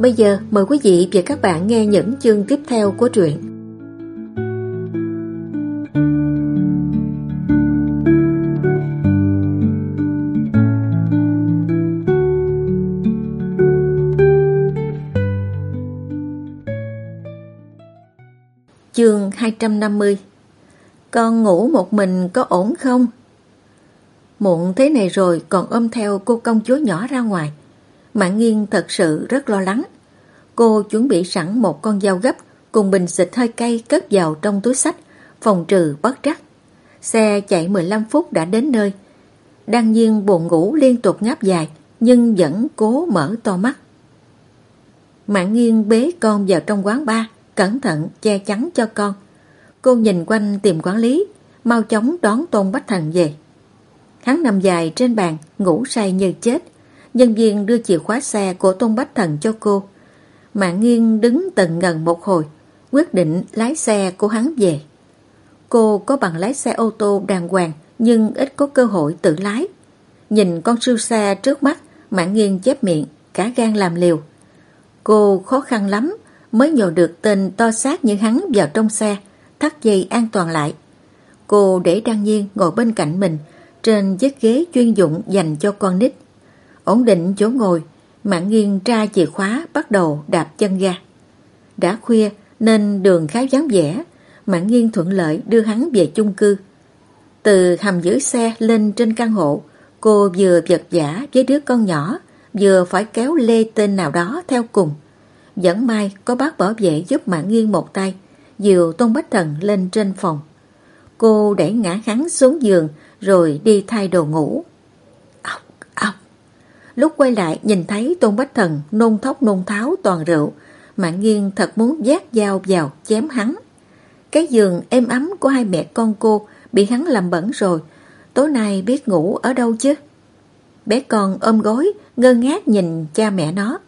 Bây giờ, mời quý vị và các bạn nghe những chương tiếp theo của truyện. Chương 250 Con ngủ một mình có ổn không? Muộn thế này rồi còn ôm theo cô công chúa nhỏ ra ngoài. Mạng Nghiên thật sự rất lo lắng. Cô chuẩn bị sẵn một con dao gấp cùng bình xịt hơi cay cất vào trong túi sách, phòng trừ bất trắc. Xe chạy 15 phút đã đến nơi. Đăng nhiên buồn ngủ liên tục ngáp dài, nhưng vẫn cố mở to mắt. Mạng Nghiên bế con vào trong quán bar, cẩn thận che chắn cho con. Cô nhìn quanh tìm quản lý, mau chóng đón Tôn Bách Thần về. Hắn nằm dài trên bàn, ngủ say như chết. Nhân viên đưa chìa khóa xe của Tôn Bách Thần cho cô. Mạng nghiêng đứng tận ngần một hồi, quyết định lái xe của hắn về. Cô có bằng lái xe ô tô đàng hoàng nhưng ít có cơ hội tự lái. Nhìn con siêu xe trước mắt, mạng nghiêng chép miệng, cả gan làm liều. Cô khó khăn lắm mới nhồi được tên to xác như hắn vào trong xe, thắt dây an toàn lại. Cô để Đăng Nhiên ngồi bên cạnh mình trên chiếc ghế chuyên dụng dành cho con nít. Ổn định chỗ ngồi, Mạng nghiêng tra chìa khóa bắt đầu đạp chân ga. Đã khuya nên đường khá vắng vẻ, Mạng nghiêng thuận lợi đưa hắn về chung cư. Từ hầm giữ xe lên trên căn hộ, cô vừa vật giả với đứa con nhỏ, vừa phải kéo lê tên nào đó theo cùng. Vẫn may có bác bảo vệ giúp Mạng nghiêng một tay, dìu Tôn Bách Thần lên trên phòng. Cô đẩy ngã hắn xuống giường rồi đi thay đồ ngủ. Lúc quay lại nhìn thấy Tôn Bách Thần nôn thóc nôn tháo toàn rượu, Mạng nghiêng thật muốn giác dao vào chém hắn. Cái giường êm ấm của hai mẹ con cô bị hắn làm bẩn rồi, tối nay biết ngủ ở đâu chứ? Bé con ôm gối, ngơ ngác nhìn cha mẹ nó.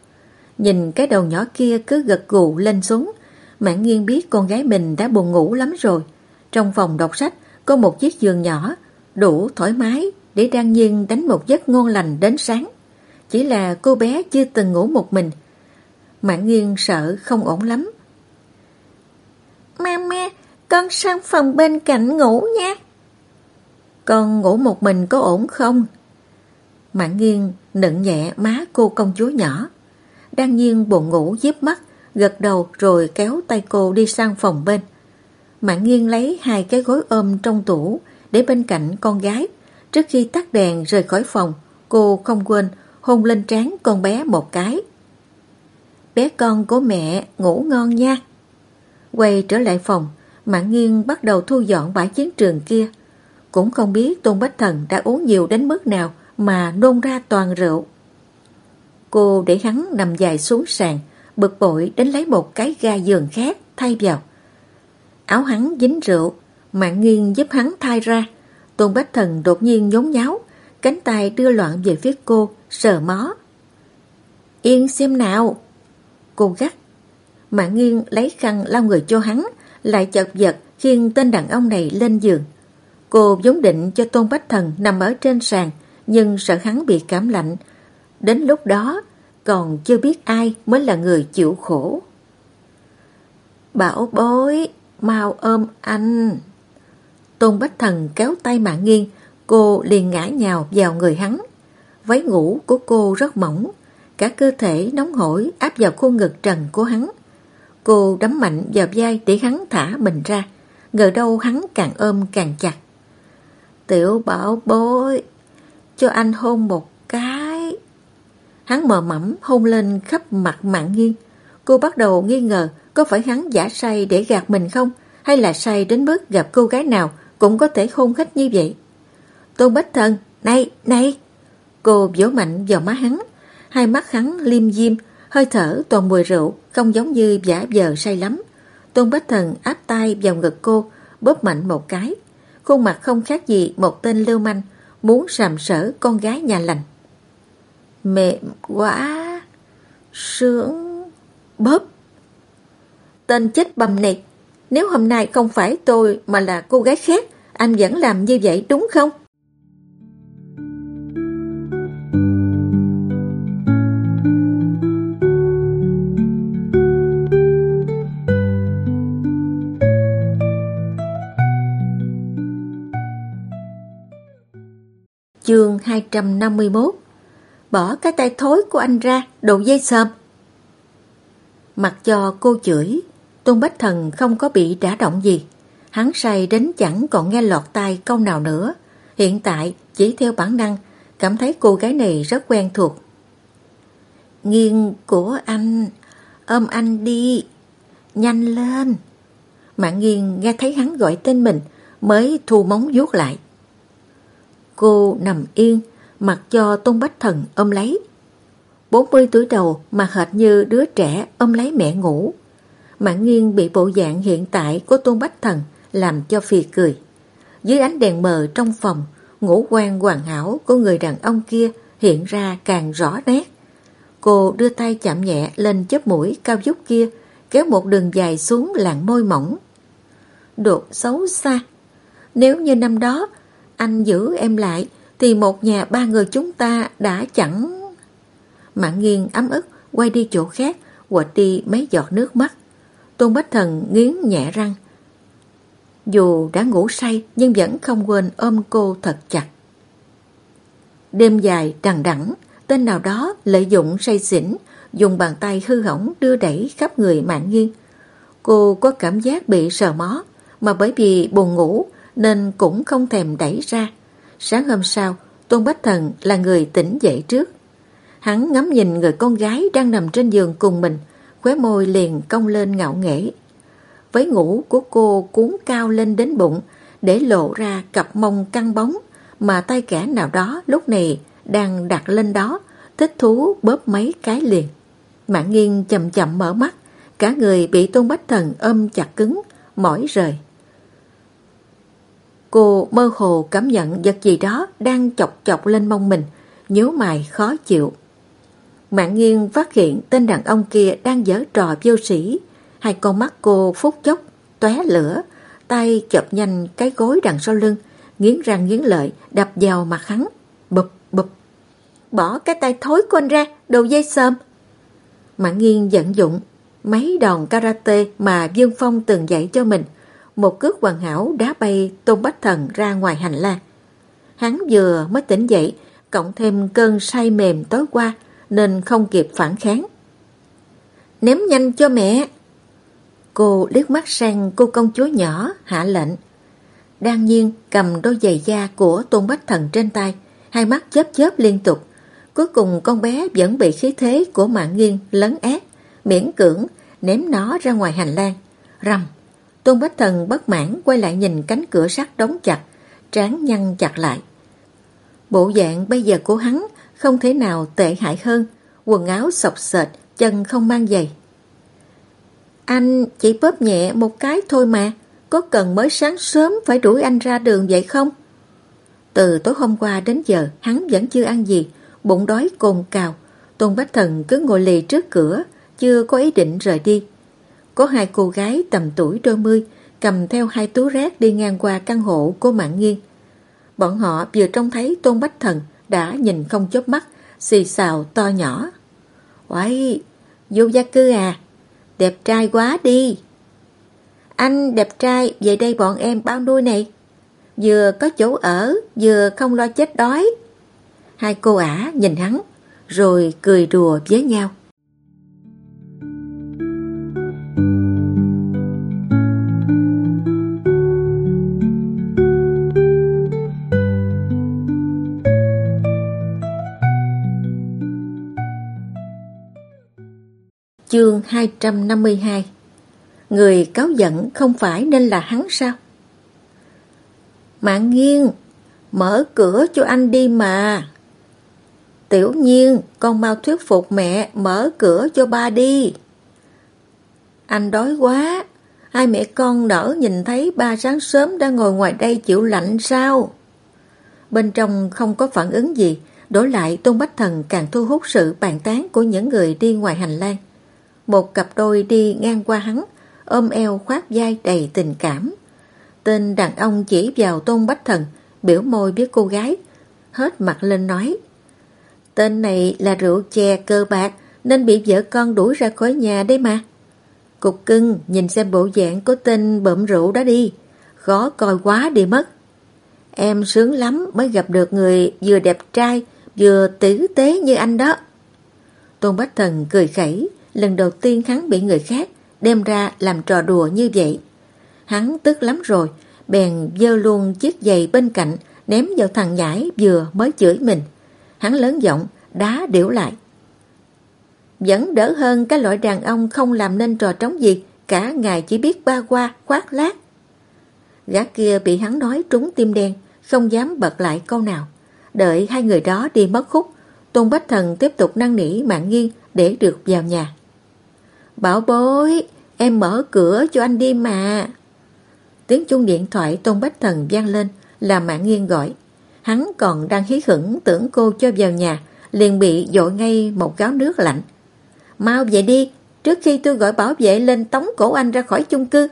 Nhìn cái đầu nhỏ kia cứ gật gù lên xuống, Mạng nghiêng biết con gái mình đã buồn ngủ lắm rồi. Trong phòng đọc sách có một chiếc giường nhỏ, đủ thoải mái để Đan Nhiên đánh một giấc ngon lành đến sáng. Chỉ là cô bé chưa từng ngủ một mình. Mạng nghiêng sợ không ổn lắm. Mama, con sang phòng bên cạnh ngủ nha. Con ngủ một mình có ổn không? Mạng nghiêng nựng nhẹ má cô công chúa nhỏ. Đang nhiên buồn ngủ díp mắt, gật đầu rồi kéo tay cô đi sang phòng bên. Mạng nghiêng lấy hai cái gối ôm trong tủ để bên cạnh con gái. Trước khi tắt đèn rời khỏi phòng, cô không quên hôn lên trán con bé một cái. Bé con của mẹ ngủ ngon nha. Quay trở lại phòng, Mạng Nghiên bắt đầu thu dọn bãi chiến trường kia. Cũng không biết Tôn Bách Thần đã uống nhiều đến mức nào mà nôn ra toàn rượu. Cô để hắn nằm dài xuống sàn, bực bội đến lấy một cái ga giường khác thay vào. Áo hắn dính rượu, Mạng Nghiên giúp hắn thay ra. Tôn Bách Thần đột nhiên nhốn nháo, cánh tay đưa loạn về phía cô, sờ mó. Yên xem nào. Cô gắt. Mạng nghiêng lấy khăn lau người cho hắn, lại chật vật khiêng tên đàn ông này lên giường. Cô vốn định cho Tôn Bách Thần nằm ở trên sàn, nhưng sợ hắn bị cảm lạnh. Đến lúc đó, còn chưa biết ai mới là người chịu khổ. Bảo bối, mau ôm anh. Tôn Bách Thần kéo tay mạng nghiêng, cô liền ngã nhào vào người hắn. Váy ngủ của cô rất mỏng, cả cơ thể nóng hổi áp vào khuôn ngực trần của hắn. Cô đấm mạnh vào vai để hắn thả mình ra, ngờ đâu hắn càng ôm càng chặt. Tiểu bảo bối, cho anh hôn một cái. Hắn mờ mẫm hôn lên khắp mặt mạng nghiêng. Cô bắt đầu nghi ngờ có phải hắn giả say để gạt mình không, hay là say đến mức gặp cô gái nào cũng có thể hôn hết như vậy. Tôn Bách Thần, này, này! Cô vỗ mạnh vào má hắn, hai mắt hắn liêm diêm, hơi thở toàn mùi rượu, không giống như giả vờ say lắm. Tôn Bách Thần áp tay vào ngực cô, bóp mạnh một cái. Khuôn mặt không khác gì một tên lưu manh, muốn sàm sở con gái nhà lành. Mềm quá, sướng, bóp. Tên chết bầm này, nếu hôm nay không phải tôi mà là cô gái khác, anh vẫn làm như vậy đúng không? 251 Bỏ cái tay thối của anh ra, đồ dây sơm. Mặc cho cô chửi, Tôn Bách Thần không có bị đả động gì. Hắn say đến chẳng còn nghe lọt tai câu nào nữa. Hiện tại, chỉ theo bản năng, cảm thấy cô gái này rất quen thuộc. Nghiêng của anh, ôm anh đi, nhanh lên. Mạng nghiêng nghe thấy hắn gọi tên mình, mới thu móng vuốt lại. Cô nằm yên, mặc cho Tôn Bách Thần ôm lấy. 40 tuổi đầu mà hệt như đứa trẻ ôm lấy mẹ ngủ. Mạng nghiêng bị bộ dạng hiện tại của Tôn Bách Thần làm cho phì cười. Dưới ánh đèn mờ trong phòng, ngũ quan hoàn hảo của người đàn ông kia hiện ra càng rõ nét. Cô đưa tay chạm nhẹ lên chớp mũi cao vút kia, kéo một đường dài xuống làn môi mỏng. Đột xấu xa. Nếu như năm đó anh giữ em lại thì một nhà ba người chúng ta đã chẳng... Mạng nghiêng ấm ức quay đi chỗ khác quệt đi mấy giọt nước mắt. Tôn Bách Thần nghiến nhẹ răng. Dù đã ngủ say nhưng vẫn không quên ôm cô thật chặt. Đêm dài đằng đẵng tên nào đó lợi dụng say xỉn, dùng bàn tay hư hỏng đưa đẩy khắp người mạng nghiêng. Cô có cảm giác bị sờ mó, mà bởi vì buồn ngủ nên cũng không thèm đẩy ra. Sáng hôm sau, Tôn Bách Thần là người tỉnh dậy trước. Hắn ngắm nhìn người con gái đang nằm trên giường cùng mình, khóe môi liền cong lên ngạo nghễ. với ngủ của cô cuốn cao lên đến bụng, để lộ ra cặp mông căng bóng mà tay kẻ nào đó lúc này đang đặt lên đó, thích thú bóp mấy cái liền. Mạng nghiêng chậm chậm mở mắt, cả người bị Tôn Bách Thần ôm chặt cứng, mỏi rời. Cô mơ hồ cảm nhận vật gì đó đang chọc chọc lên mông mình, nhớ mày khó chịu. Mạng nghiêng phát hiện tên đàn ông kia đang giở trò vô sĩ, hai con mắt cô phút chốc, tóe lửa, tay chập nhanh cái gối đằng sau lưng, nghiến răng nghiến lợi, đập vào mặt hắn, bụp bụp. Bỏ cái tay thối của anh ra, đầu dây sơm. Mạng nghiêng giận dụng, mấy đòn karate mà Dương Phong từng dạy cho mình, một cước hoàn hảo đá bay Tôn Bách Thần ra ngoài hành lang. Hắn vừa mới tỉnh dậy, cộng thêm cơn say mềm tối qua, nên không kịp phản kháng. Ném nhanh cho mẹ! Cô liếc mắt sang cô công chúa nhỏ, hạ lệnh. Đan nhiên cầm đôi giày da của Tôn Bách Thần trên tay, hai mắt chớp chớp liên tục. Cuối cùng con bé vẫn bị khí thế của mạng nghiêng lấn át, miễn cưỡng ném nó ra ngoài hành lang. Rầm! Tôn Bách Thần bất mãn quay lại nhìn cánh cửa sắt đóng chặt, trán nhăn chặt lại. Bộ dạng bây giờ của hắn không thể nào tệ hại hơn, quần áo sọc sệt, chân không mang giày. Anh chỉ bóp nhẹ một cái thôi mà, có cần mới sáng sớm phải đuổi anh ra đường vậy không? Từ tối hôm qua đến giờ hắn vẫn chưa ăn gì, bụng đói cồn cào. Tôn Bách Thần cứ ngồi lì trước cửa, chưa có ý định rời đi. Có hai cô gái tầm tuổi đôi mươi cầm theo hai túi rác đi ngang qua căn hộ của Mạng Nghiên. Bọn họ vừa trông thấy Tôn Bách Thần đã nhìn không chớp mắt, xì xào to nhỏ. Uầy, vô gia cư à, đẹp trai quá đi. Anh đẹp trai, về đây bọn em bao nuôi này. Vừa có chỗ ở, vừa không lo chết đói. Hai cô ả nhìn hắn, rồi cười đùa với nhau. Chương 252 Người cáo giận không phải nên là hắn sao? Mạng nghiêng, mở cửa cho anh đi mà. Tiểu nhiên, con mau thuyết phục mẹ mở cửa cho ba đi. Anh đói quá, Hai mẹ con nở nhìn thấy ba sáng sớm đang ngồi ngoài đây chịu lạnh sao? Bên trong không có phản ứng gì, đổi lại Tôn Bách Thần càng thu hút sự bàn tán của những người đi ngoài hành lang. Một cặp đôi đi ngang qua hắn, ôm eo khoát vai đầy tình cảm. Tên đàn ông chỉ vào Tôn Bách Thần, biểu môi biết cô gái, hết mặt lên nói. Tên này là rượu chè cơ bạc nên bị vợ con đuổi ra khỏi nhà đấy mà. Cục cưng nhìn xem bộ dạng của tên bợm rượu đó đi, khó coi quá đi mất. Em sướng lắm mới gặp được người vừa đẹp trai vừa tử tế như anh đó. Tôn Bách Thần cười khẩy, lần đầu tiên hắn bị người khác đem ra làm trò đùa như vậy. Hắn tức lắm rồi, bèn dơ luôn chiếc giày bên cạnh ném vào thằng nhãi vừa mới chửi mình. Hắn lớn giọng, đá điểu lại. Vẫn đỡ hơn cái loại đàn ông không làm nên trò trống gì, cả ngày chỉ biết ba qua, khoác lác. Gã kia bị hắn nói trúng tim đen, không dám bật lại câu nào. Đợi hai người đó đi mất khúc, Tôn Bách Thần tiếp tục năn nỉ mạng nghiêng để được vào nhà. Bảo bối, em mở cửa cho anh đi mà. Tiếng chuông điện thoại Tôn Bách Thần vang lên, là mạng nghiêng gọi. Hắn còn đang hí khẩn tưởng cô cho vào nhà, liền bị dội ngay một gáo nước lạnh. Mau về đi, trước khi tôi gọi bảo vệ lên tống cổ anh ra khỏi chung cư.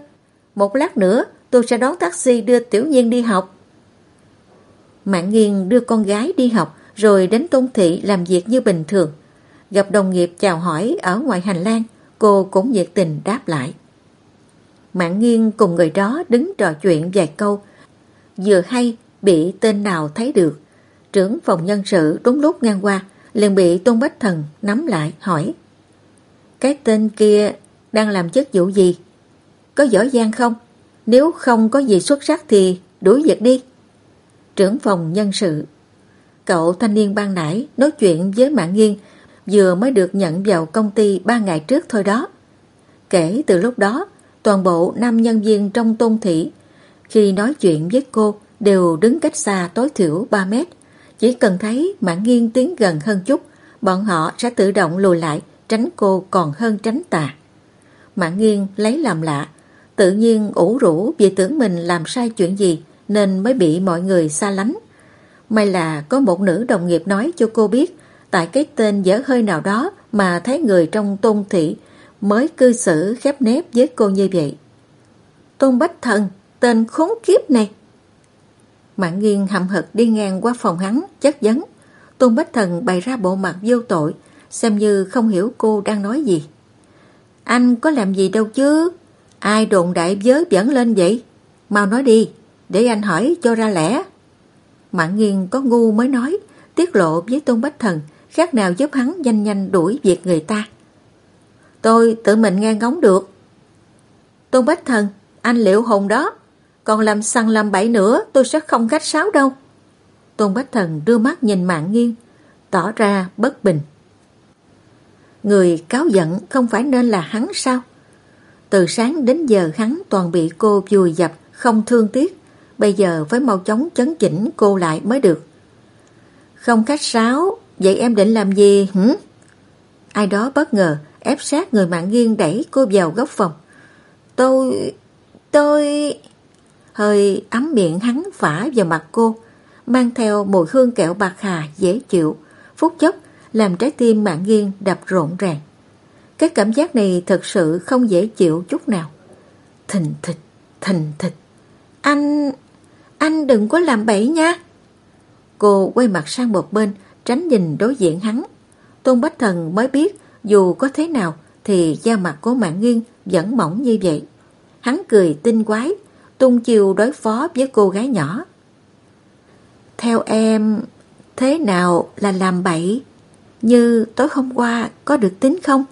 Một lát nữa, tôi sẽ đón taxi đưa Tiểu Nhiên đi học. Mạng nghiêng đưa con gái đi học, rồi đến Tôn Thị làm việc như bình thường. Gặp đồng nghiệp chào hỏi ở ngoài hành lang, cô cũng nhiệt tình đáp lại. Mạng nghiêng cùng người đó đứng trò chuyện vài câu, vừa hay bị tên nào thấy được. Trưởng phòng nhân sự đúng lúc ngang qua, liền bị Tôn Bách Thần nắm lại hỏi. Cái tên kia đang làm chức vụ gì? Có giỏi giang không? Nếu không có gì xuất sắc thì đuổi việc đi. Trưởng phòng nhân sự Cậu thanh niên ban nãy nói chuyện với Mạng Nghiên vừa mới được nhận vào công ty ba ngày trước thôi đó. Kể từ lúc đó, toàn bộ nam nhân viên trong tôn thị khi nói chuyện với cô đều đứng cách xa tối thiểu 3 mét. Chỉ cần thấy Mạng nghiêng tiến gần hơn chút, bọn họ sẽ tự động lùi lại tránh cô còn hơn tránh tà. Mạng nghiêng lấy làm lạ, tự nhiên ủ rũ vì tưởng mình làm sai chuyện gì nên mới bị mọi người xa lánh. May là có một nữ đồng nghiệp nói cho cô biết tại cái tên dở hơi nào đó mà thấy người trong tôn thị mới cư xử khép nép với cô như vậy. Tôn Bách Thần, tên khốn kiếp này. Mạng nghiêng hậm hực đi ngang qua phòng hắn, chất vấn. Tôn Bách Thần bày ra bộ mặt vô tội, xem như không hiểu cô đang nói gì. Anh có làm gì đâu chứ? Ai đồn đại vớ dẫn lên vậy? Mau nói đi, để anh hỏi cho ra lẽ. Mạng nghiêng có ngu mới nói, tiết lộ với Tôn Bách Thần, khác nào giúp hắn nhanh nhanh đuổi việc người ta. Tôi tự mình nghe ngóng được. Tôn Bách Thần, anh liệu hồn đó, còn làm săn làm bẫy nữa tôi sẽ không khách sáo đâu. Tôn Bách Thần đưa mắt nhìn mạng nghiêng, tỏ ra bất bình. Người cáo giận không phải nên là hắn sao? Từ sáng đến giờ hắn toàn bị cô vùi dập, không thương tiếc. Bây giờ phải mau chóng chấn chỉnh cô lại mới được. Không khách sáo, vậy em định làm gì hử? Ai đó bất ngờ ép sát người mạng nghiêng đẩy cô vào góc phòng. Tôi... tôi... Hơi ấm miệng hắn phả vào mặt cô, mang theo mùi hương kẹo bạc hà dễ chịu, phút chốc làm trái tim mạng nghiêng đập rộn ràng. Cái cảm giác này thật sự không dễ chịu chút nào. Thình thịch, thình thịch. Anh... anh đừng có làm bậy nha. Cô quay mặt sang một bên, tránh nhìn đối diện hắn. Tôn Bách Thần mới biết dù có thế nào thì da mặt của mạng nghiêng vẫn mỏng như vậy. Hắn cười tinh quái, tung chiều đối phó với cô gái nhỏ. Theo em, thế nào là làm bậy? Như tối hôm qua có được tính không?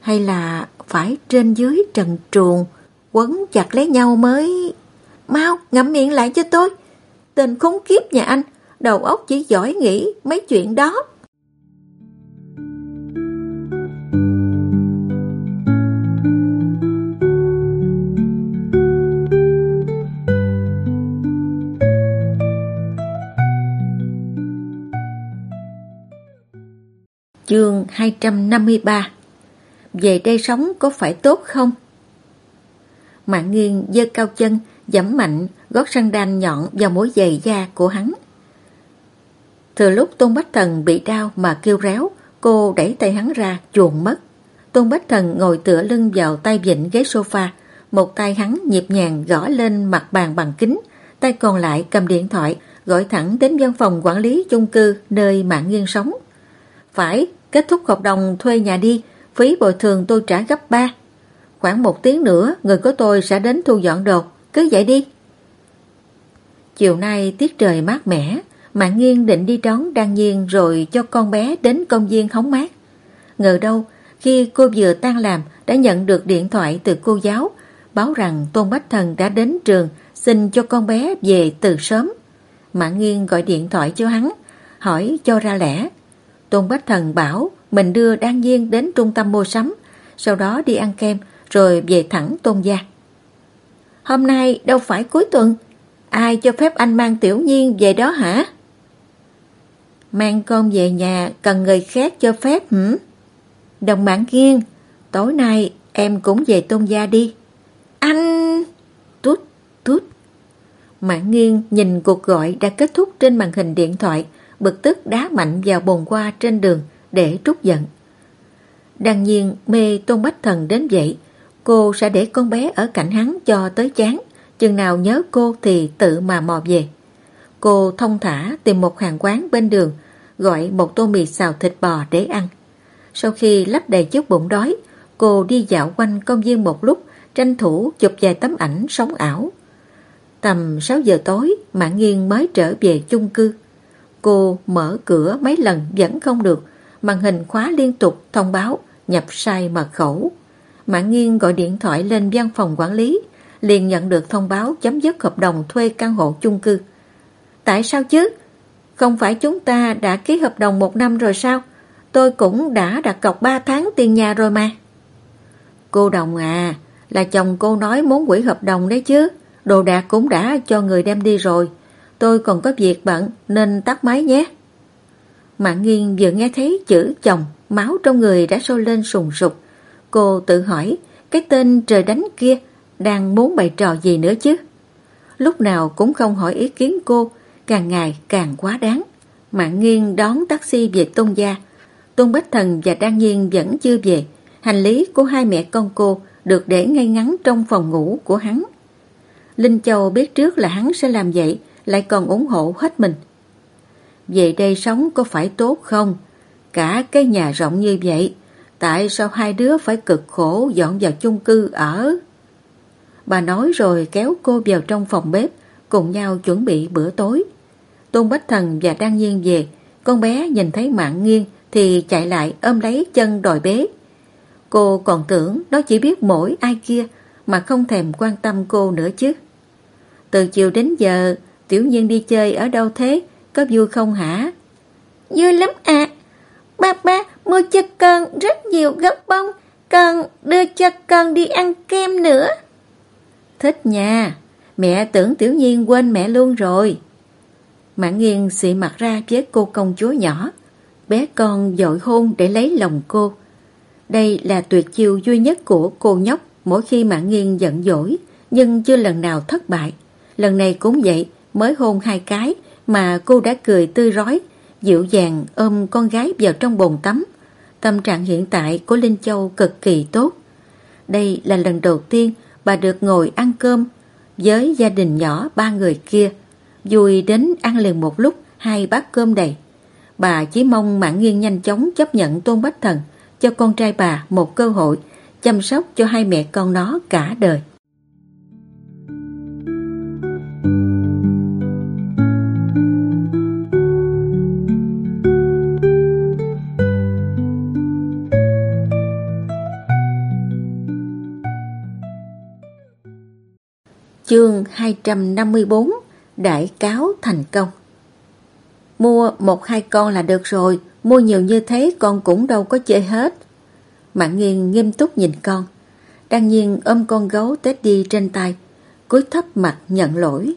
Hay là phải trên dưới trần truồng quấn chặt lấy nhau mới... Mau, ngậm miệng lại cho tôi. Tên khốn kiếp nhà anh, đầu óc chỉ giỏi nghĩ mấy chuyện đó. Chương 253 Về đây sống có phải tốt không? Mạng nghiêng dơ cao chân, dẫm mạnh, gót săn đan nhọn vào mối giày da của hắn. Thừa lúc Tôn Bách Thần bị đau mà kêu réo, cô đẩy tay hắn ra, chuồn mất. Tôn Bách Thần ngồi tựa lưng vào tay vịnh ghế sofa, một tay hắn nhịp nhàng gõ lên mặt bàn bằng kính, tay còn lại cầm điện thoại, gọi thẳng đến văn phòng quản lý chung cư nơi mạng nghiêng sống. Phải, kết thúc hợp đồng thuê nhà đi, phí bồi thường tôi trả gấp 3. Khoảng một tiếng nữa, người của tôi sẽ đến thu dọn đồ, cứ vậy đi. Chiều nay tiết trời mát mẻ, Mạng Nghiên định đi đón Đan Nhiên rồi cho con bé đến công viên hóng mát. Ngờ đâu, khi cô vừa tan làm đã nhận được điện thoại từ cô giáo báo rằng Tôn Bách Thần đã đến trường xin cho con bé về từ sớm. Mạng Nghiên gọi điện thoại cho hắn, hỏi cho ra lẽ. Tôn Bách Thần bảo mình đưa Đan Nhiên đến trung tâm mua sắm, sau đó đi ăn kem rồi về thẳng Tôn gia. Hôm nay đâu phải cuối tuần, ai cho phép anh mang Tiểu Nhiên về đó hả? Mang con về nhà cần người khác cho phép hử? Đồng bản kiên, tối nay em cũng về tôn gia đi. Anh... Tút, tút. Mãn nghiêng nhìn cuộc gọi đã kết thúc trên màn hình điện thoại, bực tức đá mạnh vào bồn qua trên đường để trút giận. Đương nhiên mê Tôn Bách Thần đến vậy, cô sẽ để con bé ở cạnh hắn cho tới chán, chừng nào nhớ cô thì tự mà mò về. Cô thông thả tìm một hàng quán bên đường, gọi một tô mì xào thịt bò để ăn. Sau khi lấp đầy chút bụng đói, cô đi dạo quanh công viên một lúc, tranh thủ chụp vài tấm ảnh sống ảo. Tầm 6 giờ tối, Mạng Nghiên mới trở về chung cư. Cô mở cửa mấy lần vẫn không được, màn hình khóa liên tục thông báo nhập sai mật khẩu. Mạng Nghiên gọi điện thoại lên văn phòng quản lý, liền nhận được thông báo chấm dứt hợp đồng thuê căn hộ chung cư. Tại sao chứ? Không phải chúng ta đã ký hợp đồng một năm rồi sao? Tôi cũng đã đặt cọc 3 tháng tiền nhà rồi mà. Cô Đồng à, là chồng cô nói muốn quỷ hợp đồng đấy chứ. Đồ đạc cũng đã cho người đem đi rồi. Tôi còn có việc bận nên tắt máy nhé. Mạng nghiêng vừa nghe thấy chữ chồng, máu trong người đã sôi lên sùng sục. Cô tự hỏi, cái tên trời đánh kia đang muốn bày trò gì nữa chứ? Lúc nào cũng không hỏi ý kiến cô, càng ngày càng quá đáng. Mạng nghiêng đón taxi về Tôn Gia. Tôn Bách Thần và Đan Nhiên vẫn chưa về. Hành lý của hai mẹ con cô được để ngay ngắn trong phòng ngủ của hắn. Linh Châu biết trước là hắn sẽ làm vậy, lại còn ủng hộ hết mình. Về đây sống có phải tốt không? Cả cái nhà rộng như vậy, tại sao hai đứa phải cực khổ dọn vào chung cư ở? Bà nói rồi kéo cô vào trong phòng bếp, cùng nhau chuẩn bị bữa tối. Tôn Bách Thần và Đăng Nhiên về, con bé nhìn thấy mạng nghiêng thì chạy lại ôm lấy chân đòi bế. Cô còn tưởng nó chỉ biết mỗi ai kia mà không thèm quan tâm cô nữa chứ. Từ chiều đến giờ, Tiểu Nhiên đi chơi ở đâu thế? Có vui không hả? Vui lắm ạ. À. Ba ba mua cho con rất nhiều gốc bông. Con đưa cho con đi ăn kem nữa. Thích nha. Mẹ tưởng Tiểu Nhiên quên mẹ luôn rồi. Mạng nghiêng xị mặt ra với cô công chúa nhỏ. Bé con dội hôn để lấy lòng cô. Đây là tuyệt chiêu duy nhất của cô nhóc mỗi khi Mạng nghiêng giận dỗi, nhưng chưa lần nào thất bại. Lần này cũng vậy, mới hôn hai cái mà cô đã cười tươi rói, dịu dàng ôm con gái vào trong bồn tắm. Tâm trạng hiện tại của Linh Châu cực kỳ tốt. Đây là lần đầu tiên bà được ngồi ăn cơm với gia đình nhỏ, ba người kia. Vui đến ăn liền một lúc, hai bát cơm đầy. Bà chỉ mong Mạng Nghiên nhanh chóng chấp nhận Tôn Bách Thần, cho con trai bà một cơ hội, chăm sóc cho hai mẹ con nó cả đời. Chương 254 Đại cáo thành công Mua một hai con là được rồi, mua nhiều như thế con cũng đâu có chơi hết. Mạng nghiêng nghiêm túc nhìn con. Đang nhiên ôm con gấu tết đi trên tay, cúi thấp mặt nhận lỗi.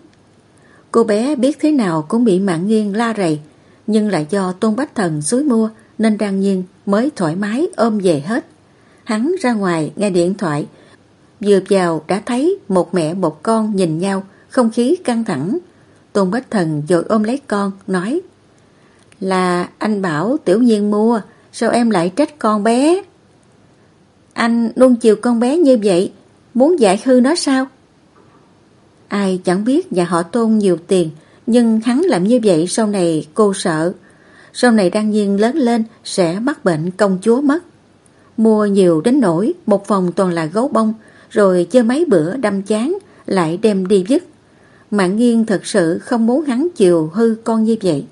Cô bé biết thế nào cũng bị mạng nghiêng la rầy, nhưng lại do Tôn Bách Thần suối mua nên đang nhiên mới thoải mái ôm về hết. Hắn ra ngoài nghe điện thoại, Vừa vào đã thấy một mẹ một con nhìn nhau, không khí căng thẳng. Tôn Bách Thần vội ôm lấy con, nói Là anh bảo tiểu nhiên mua, sao em lại trách con bé? Anh luôn chiều con bé như vậy, muốn dạy hư nó sao? Ai chẳng biết nhà họ Tôn nhiều tiền, nhưng hắn làm như vậy sau này cô sợ. Sau này đăng nhiên lớn lên sẽ mắc bệnh công chúa mất. Mua nhiều đến nỗi một phòng toàn là gấu bông, rồi chơi mấy bữa đâm chán, lại đem đi dứt. Mạng nghiêng thật sự không muốn hắn chiều hư con như vậy.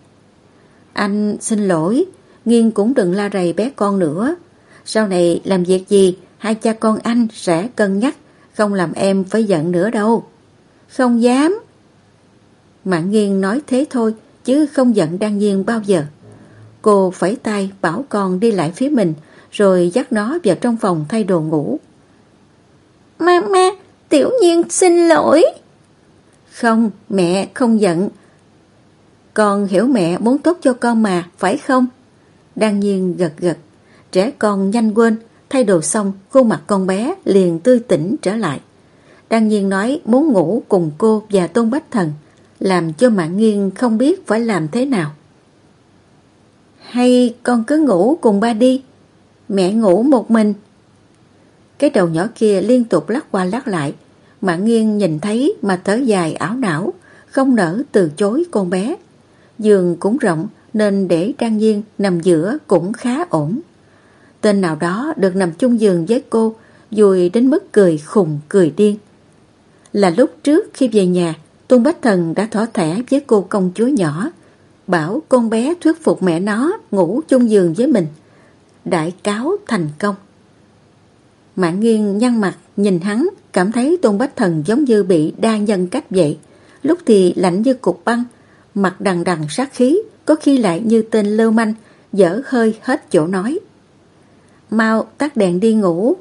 Anh xin lỗi, nghiêng cũng đừng la rầy bé con nữa. Sau này làm việc gì, hai cha con anh sẽ cân nhắc, không làm em phải giận nữa đâu. Không dám. Mạng nghiêng nói thế thôi, chứ không giận đang nhiên bao giờ. Cô phẩy tay bảo con đi lại phía mình, rồi dắt nó vào trong phòng thay đồ ngủ. Mama, tiểu nhiên xin lỗi. Không, mẹ không giận. Con hiểu mẹ muốn tốt cho con mà, phải không? Đan nhiên gật gật. Trẻ con nhanh quên, thay đồ xong, khuôn mặt con bé liền tươi tỉnh trở lại. Đan nhiên nói muốn ngủ cùng cô và Tôn Bách Thần, làm cho Mạng Nghiên không biết phải làm thế nào. Hay con cứ ngủ cùng ba đi, mẹ ngủ một mình. Cái đầu nhỏ kia liên tục lắc qua lắc lại, Mạng nghiêng nhìn thấy mà thở dài ảo não, không nỡ từ chối con bé. Giường cũng rộng nên để trang Nhiên nằm giữa cũng khá ổn. Tên nào đó được nằm chung giường với cô, vui đến mức cười khùng cười điên. Là lúc trước khi về nhà, Tôn Bách Thần đã thỏa thẻ với cô công chúa nhỏ, bảo con bé thuyết phục mẹ nó ngủ chung giường với mình. Đại cáo thành công. Mạng nghiêng nhăn mặt nhìn hắn, cảm thấy Tôn Bách Thần giống như bị đa nhân cách vậy. Lúc thì lạnh như cục băng, mặt đằng đằng sát khí, có khi lại như tên lưu manh, dở hơi hết chỗ nói. Mau tắt đèn đi ngủ.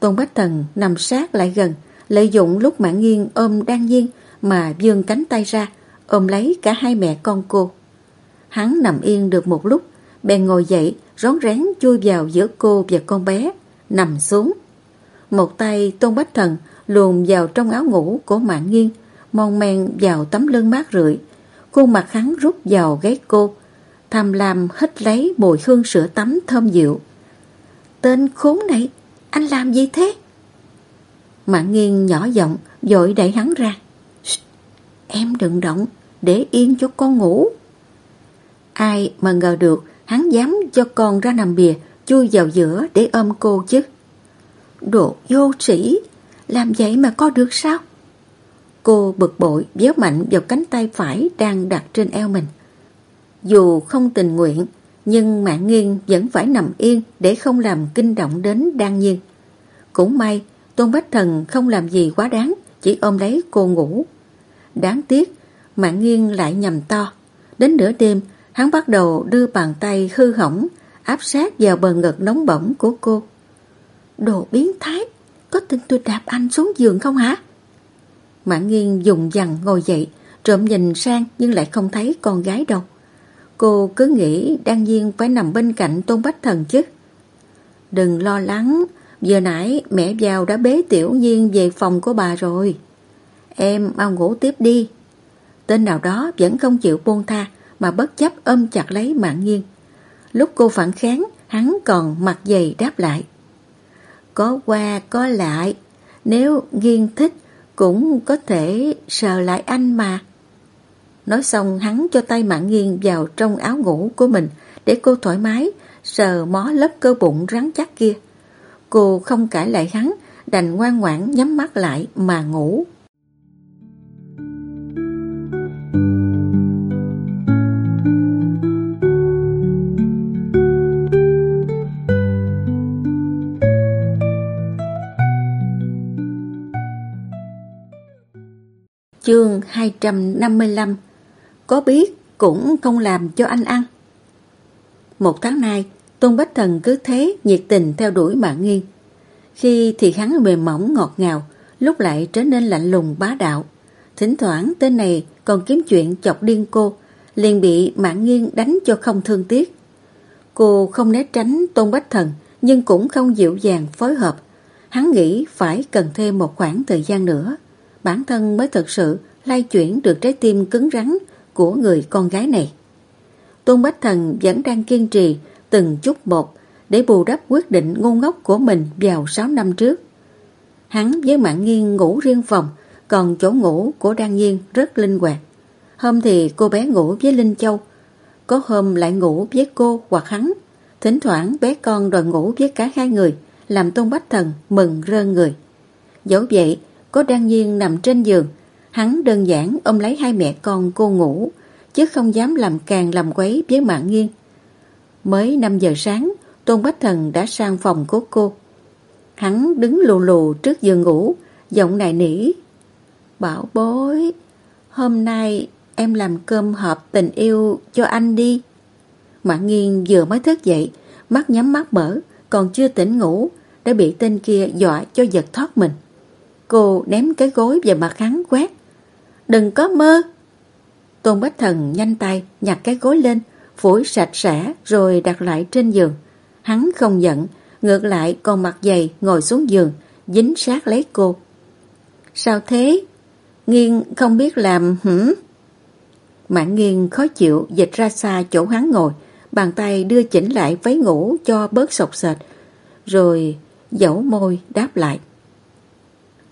Tôn Bách Thần nằm sát lại gần, lợi dụng lúc mạng nghiêng ôm đan nhiên mà dương cánh tay ra, ôm lấy cả hai mẹ con cô. Hắn nằm yên được một lúc, bèn ngồi dậy, rón rén chui vào giữa cô và con bé, nằm xuống. Một tay Tôn Bách Thần luồn vào trong áo ngủ của mạng nghiêng, mon men vào tấm lưng mát rượi. Khuôn mặt hắn rút vào gáy cô, tham lam hít lấy mùi hương sữa tắm thơm dịu. Tên khốn này, anh làm gì thế? Mạng nghiêng nhỏ giọng, dội đẩy hắn ra. Em đừng động, để yên cho con ngủ. Ai mà ngờ được hắn dám cho con ra nằm bìa, chui vào giữa để ôm cô chứ. Đồ vô sĩ, làm vậy mà có được sao? Cô bực bội véo mạnh vào cánh tay phải đang đặt trên eo mình. Dù không tình nguyện, nhưng mạng nghiêng vẫn phải nằm yên để không làm kinh động đến đan nhiên. Cũng may, Tôn Bách Thần không làm gì quá đáng, chỉ ôm lấy cô ngủ. Đáng tiếc, mạng nghiêng lại nhầm to. Đến nửa đêm, hắn bắt đầu đưa bàn tay hư hỏng, áp sát vào bờ ngực nóng bỏng của cô. Đồ biến thái, có tin tôi đạp anh xuống giường không hả? Mạn Nghiên dùng dằn ngồi dậy, trộm nhìn sang nhưng lại không thấy con gái đâu. Cô cứ nghĩ đang Nhiên phải nằm bên cạnh Tôn Bách Thần chứ. Đừng lo lắng, vừa nãy mẹ vào đã bế Tiểu Nhiên về phòng của bà rồi. Em mau ngủ tiếp đi. Tên nào đó vẫn không chịu buông tha mà bất chấp ôm chặt lấy mạng nghiêng. Lúc cô phản kháng, hắn còn mặt dày đáp lại. Có qua có lại, nếu nghiêng thích cũng có thể sờ lại anh mà. Nói xong hắn cho tay mạng nghiêng vào trong áo ngủ của mình để cô thoải mái sờ mó lớp cơ bụng rắn chắc kia. Cô không cãi lại hắn, đành ngoan ngoãn nhắm mắt lại mà ngủ. Chương 255 Có biết cũng không làm cho anh ăn. Một tháng nay, Tôn Bách Thần cứ thế nhiệt tình theo đuổi mạng nghiêng. Khi thì hắn mềm mỏng ngọt ngào, lúc lại trở nên lạnh lùng bá đạo. Thỉnh thoảng tên này còn kiếm chuyện chọc điên cô, liền bị mạng nghiêng đánh cho không thương tiếc. Cô không né tránh Tôn Bách Thần, nhưng cũng không dịu dàng phối hợp. Hắn nghĩ phải cần thêm một khoảng thời gian nữa, bản thân mới thực sự lay chuyển được trái tim cứng rắn của người con gái này. Tôn Bách Thần vẫn đang kiên trì từng chút một để bù đắp quyết định ngu ngốc của mình vào 6 năm trước. Hắn với Mạng Nghiên ngủ riêng phòng, còn chỗ ngủ của Đan Nhiên rất linh hoạt. Hôm thì cô bé ngủ với Linh Châu, có hôm lại ngủ với cô hoặc hắn. Thỉnh thoảng bé con đòi ngủ với cả hai người, làm Tôn Bách Thần mừng rơn người. Dẫu vậy, có Đan Nhiên nằm trên giường, hắn đơn giản ôm lấy hai mẹ con cô ngủ, chứ không dám làm càng làm quấy với Mạng Nghiên. Mới 5 giờ sáng, Tôn Bách Thần đã sang phòng của cô. Hắn đứng lù lù trước giường ngủ, giọng nài nỉ. Bảo bối, hôm nay em làm cơm hộp tình yêu cho anh đi. Mạng nghiên vừa mới thức dậy, mắt nhắm mắt mở, còn chưa tỉnh ngủ, đã bị tên kia dọa cho giật thoát mình. Cô ném cái gối về mặt hắn quét. Đừng có mơ! Tôn Bách Thần nhanh tay nhặt cái gối lên, phủi sạch sẽ rồi đặt lại trên giường. Hắn không giận, ngược lại còn mặt dày ngồi xuống giường, dính sát lấy cô. Sao thế? Nghiên không biết làm hử? Mạng nghiêng khó chịu dịch ra xa chỗ hắn ngồi, bàn tay đưa chỉnh lại váy ngủ cho bớt sọc sệt, rồi dẫu môi đáp lại.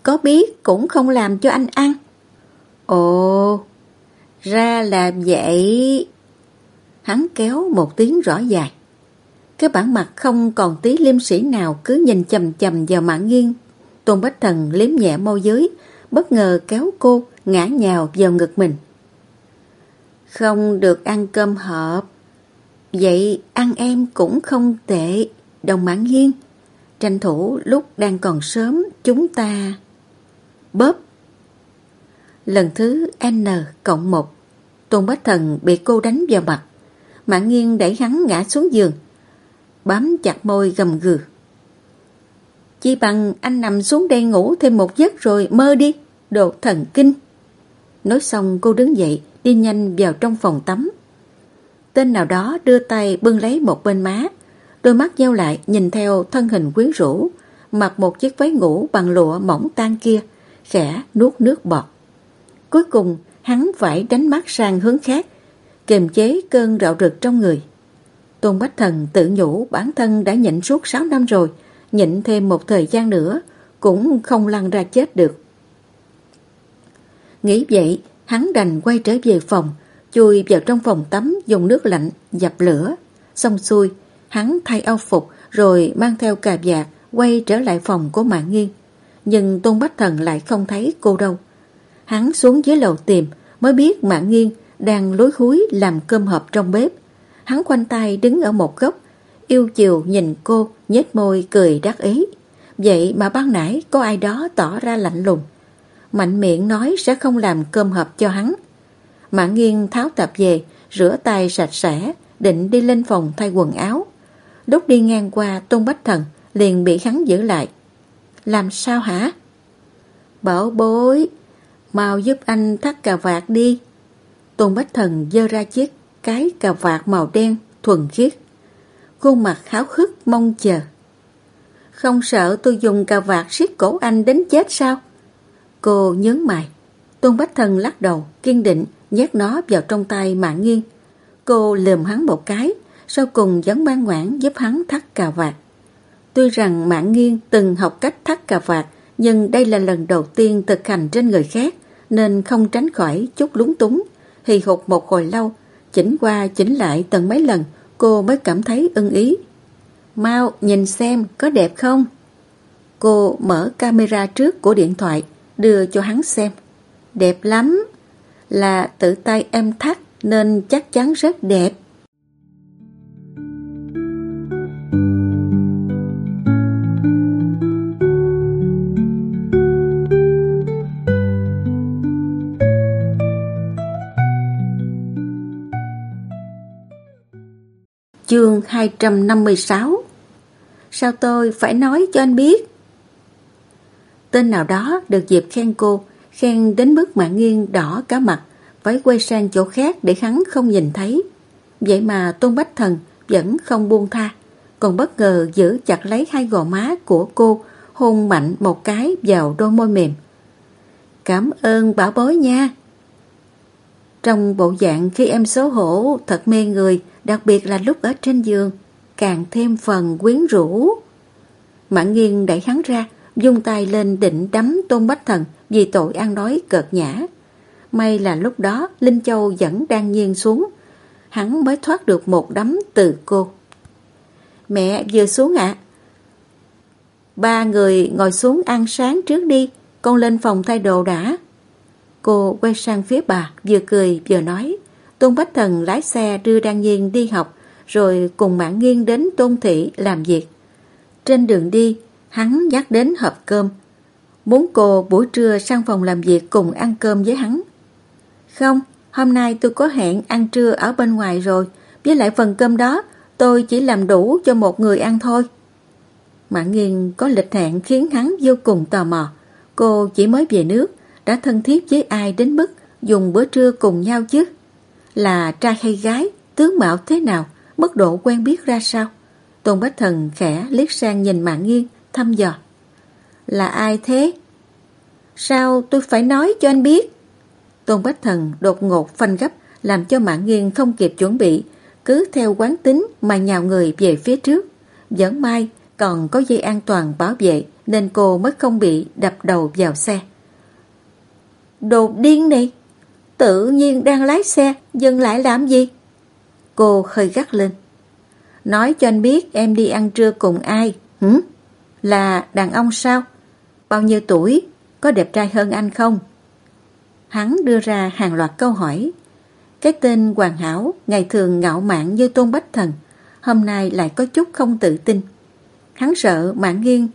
Có biết cũng không làm cho anh ăn. Ồ, ra là vậy. Hắn kéo một tiếng rõ dài. Cái bản mặt không còn tí liêm sĩ nào cứ nhìn chầm chầm vào mạng nghiêng. Tôn Bách Thần liếm nhẹ môi dưới, bất ngờ kéo cô ngã nhào vào ngực mình. Không được ăn cơm hộp. Vậy ăn em cũng không tệ, đồng mãn nghiêng. Tranh thủ lúc đang còn sớm chúng ta... Bóp. Lần thứ N cộng 1, Tôn Bách Thần bị cô đánh vào mặt. Mạng nghiêng đẩy hắn ngã xuống giường, bám chặt môi gầm gừ. Chỉ bằng anh nằm xuống đây ngủ thêm một giấc rồi mơ đi, đồ thần kinh. Nói xong cô đứng dậy, đi nhanh vào trong phòng tắm. Tên nào đó đưa tay bưng lấy một bên má, đôi mắt nheo lại nhìn theo thân hình quyến rũ, mặc một chiếc váy ngủ bằng lụa mỏng tan kia, khẽ nuốt nước bọt. Cuối cùng, hắn phải đánh mắt sang hướng khác, kiềm chế cơn rạo rực trong người. Tôn Bách Thần tự nhủ bản thân đã nhịn suốt 6 năm rồi, nhịn thêm một thời gian nữa, cũng không lăn ra chết được. Nghĩ vậy, hắn đành quay trở về phòng, chui vào trong phòng tắm dùng nước lạnh dập lửa. Xong xuôi, hắn thay áo phục rồi mang theo cà vạt quay trở lại phòng của Mạng Nghiên. Nhưng Tôn Bách Thần lại không thấy cô đâu. Hắn xuống dưới lầu tìm mới biết Mạng Nghiên đang lối húi làm cơm hộp trong bếp. Hắn quanh tay đứng ở một góc, yêu chiều nhìn cô, nhếch môi cười đắc ý. Vậy mà ban nãy có ai đó tỏ ra lạnh lùng. Mạnh miệng nói sẽ không làm cơm hộp cho hắn. Mạng Nghiên tháo tạp về, rửa tay sạch sẽ, định đi lên phòng thay quần áo. Lúc đi ngang qua Tôn Bách Thần, liền bị hắn giữ lại. Làm sao hả? Bảo bối, mau giúp anh thắt cà vạt đi. Tôn Bách Thần dơ ra chiếc cái cà vạt màu đen, thuần khiết. Khuôn mặt háo hức mong chờ. Không sợ tôi dùng cà vạt siết cổ anh đến chết sao? Cô nhớ mày. Tôn Bách Thần lắc đầu, kiên định, nhét nó vào trong tay mạng nghiêng. Cô lườm hắn một cái, sau cùng vẫn ban ngoãn giúp hắn thắt cà vạt. Tuy rằng mãn nghiêng từng học cách thắt cà vạt, nhưng đây là lần đầu tiên thực hành trên người khác, nên không tránh khỏi chút lúng túng. Hì hụt một hồi lâu, chỉnh qua chỉnh lại tận mấy lần, cô mới cảm thấy ưng ý. Mau nhìn xem có đẹp không? Cô mở camera trước của điện thoại, đưa cho hắn xem. Đẹp lắm, là tự tay em thắt nên chắc chắn rất đẹp. Chương 256 Sao tôi phải nói cho anh biết? Tên nào đó được dịp khen cô, khen đến mức mạng nghiêng đỏ cả mặt, phải quay sang chỗ khác để hắn không nhìn thấy. Vậy mà Tôn Bách Thần vẫn không buông tha, còn bất ngờ giữ chặt lấy hai gò má của cô, hôn mạnh một cái vào đôi môi mềm. Cảm ơn bảo bối nha. Trong bộ dạng khi em xấu hổ thật mê người, đặc biệt là lúc ở trên giường, càng thêm phần quyến rũ. Mã nghiêng đẩy hắn ra, dung tay lên định đấm Tôn Bách Thần vì tội ăn nói cợt nhã. May là lúc đó Linh Châu vẫn đang nghiêng xuống, hắn mới thoát được một đấm từ cô. Mẹ vừa xuống ạ. Ba người ngồi xuống ăn sáng trước đi, con lên phòng thay đồ đã. Cô quay sang phía bà, vừa cười vừa nói. Tôn Bách Thần lái xe đưa Đan Nhiên đi học, rồi cùng mãn Nghiên đến Tôn Thị làm việc. Trên đường đi, hắn nhắc đến hộp cơm. Muốn cô buổi trưa sang phòng làm việc cùng ăn cơm với hắn. Không, hôm nay tôi có hẹn ăn trưa ở bên ngoài rồi, với lại phần cơm đó tôi chỉ làm đủ cho một người ăn thôi. Mãn Nghiên có lịch hẹn khiến hắn vô cùng tò mò. Cô chỉ mới về nước, đã thân thiết với ai đến mức dùng bữa trưa cùng nhau chứ? Là trai hay gái, tướng mạo thế nào, mức độ quen biết ra sao? Tôn Bách Thần khẽ liếc sang nhìn Mạng Nghiên, thăm dò. Là ai thế? Sao tôi phải nói cho anh biết? Tôn Bách Thần đột ngột phanh gấp làm cho Mạng Nghiên không kịp chuẩn bị, cứ theo quán tính mà nhào người về phía trước. Vẫn may còn có dây an toàn bảo vệ nên cô mới không bị đập đầu vào xe. Đồ điên này! Tự nhiên đang lái xe, dừng lại làm gì? Cô hơi gắt lên. Nói cho anh biết em đi ăn trưa cùng ai? Hử? Là đàn ông sao? Bao nhiêu tuổi? Có đẹp trai hơn anh không? Hắn đưa ra hàng loạt câu hỏi. Cái tên Hoàng Hảo ngày thường ngạo mạn như Tôn Bách Thần, hôm nay lại có chút không tự tin. Hắn sợ mạng nghiêng,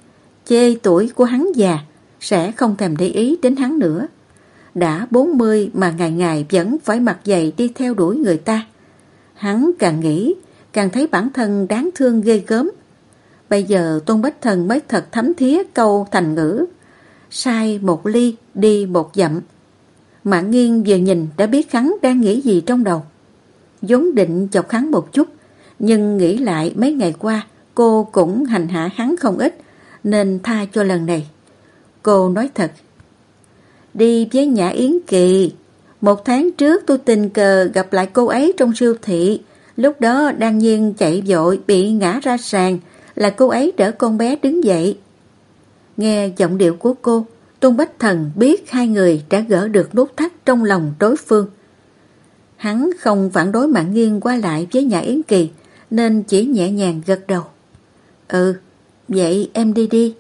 chê tuổi của hắn già, sẽ không thèm để ý đến hắn nữa. Đã 40 mà ngày ngày vẫn phải mặc giày đi theo đuổi người ta. Hắn càng nghĩ, càng thấy bản thân đáng thương ghê gớm. Bây giờ Tôn Bách Thần mới thật thấm thía câu thành ngữ. Sai một ly, đi một dặm. Mạng nghiêng vừa nhìn đã biết hắn đang nghĩ gì trong đầu. vốn định chọc hắn một chút, nhưng nghĩ lại mấy ngày qua cô cũng hành hạ hắn không ít, nên tha cho lần này. Cô nói thật. Đi với Nhã Yến Kỳ. Một tháng trước tôi tình cờ gặp lại cô ấy trong siêu thị. Lúc đó đang nhiên chạy vội bị ngã ra sàn là cô ấy đỡ con bé đứng dậy. Nghe giọng điệu của cô, Tôn Bách Thần biết hai người đã gỡ được nút thắt trong lòng đối phương. Hắn không phản đối mạng nghiêng qua lại với Nhã Yến Kỳ nên chỉ nhẹ nhàng gật đầu. Ừ, vậy em đi đi.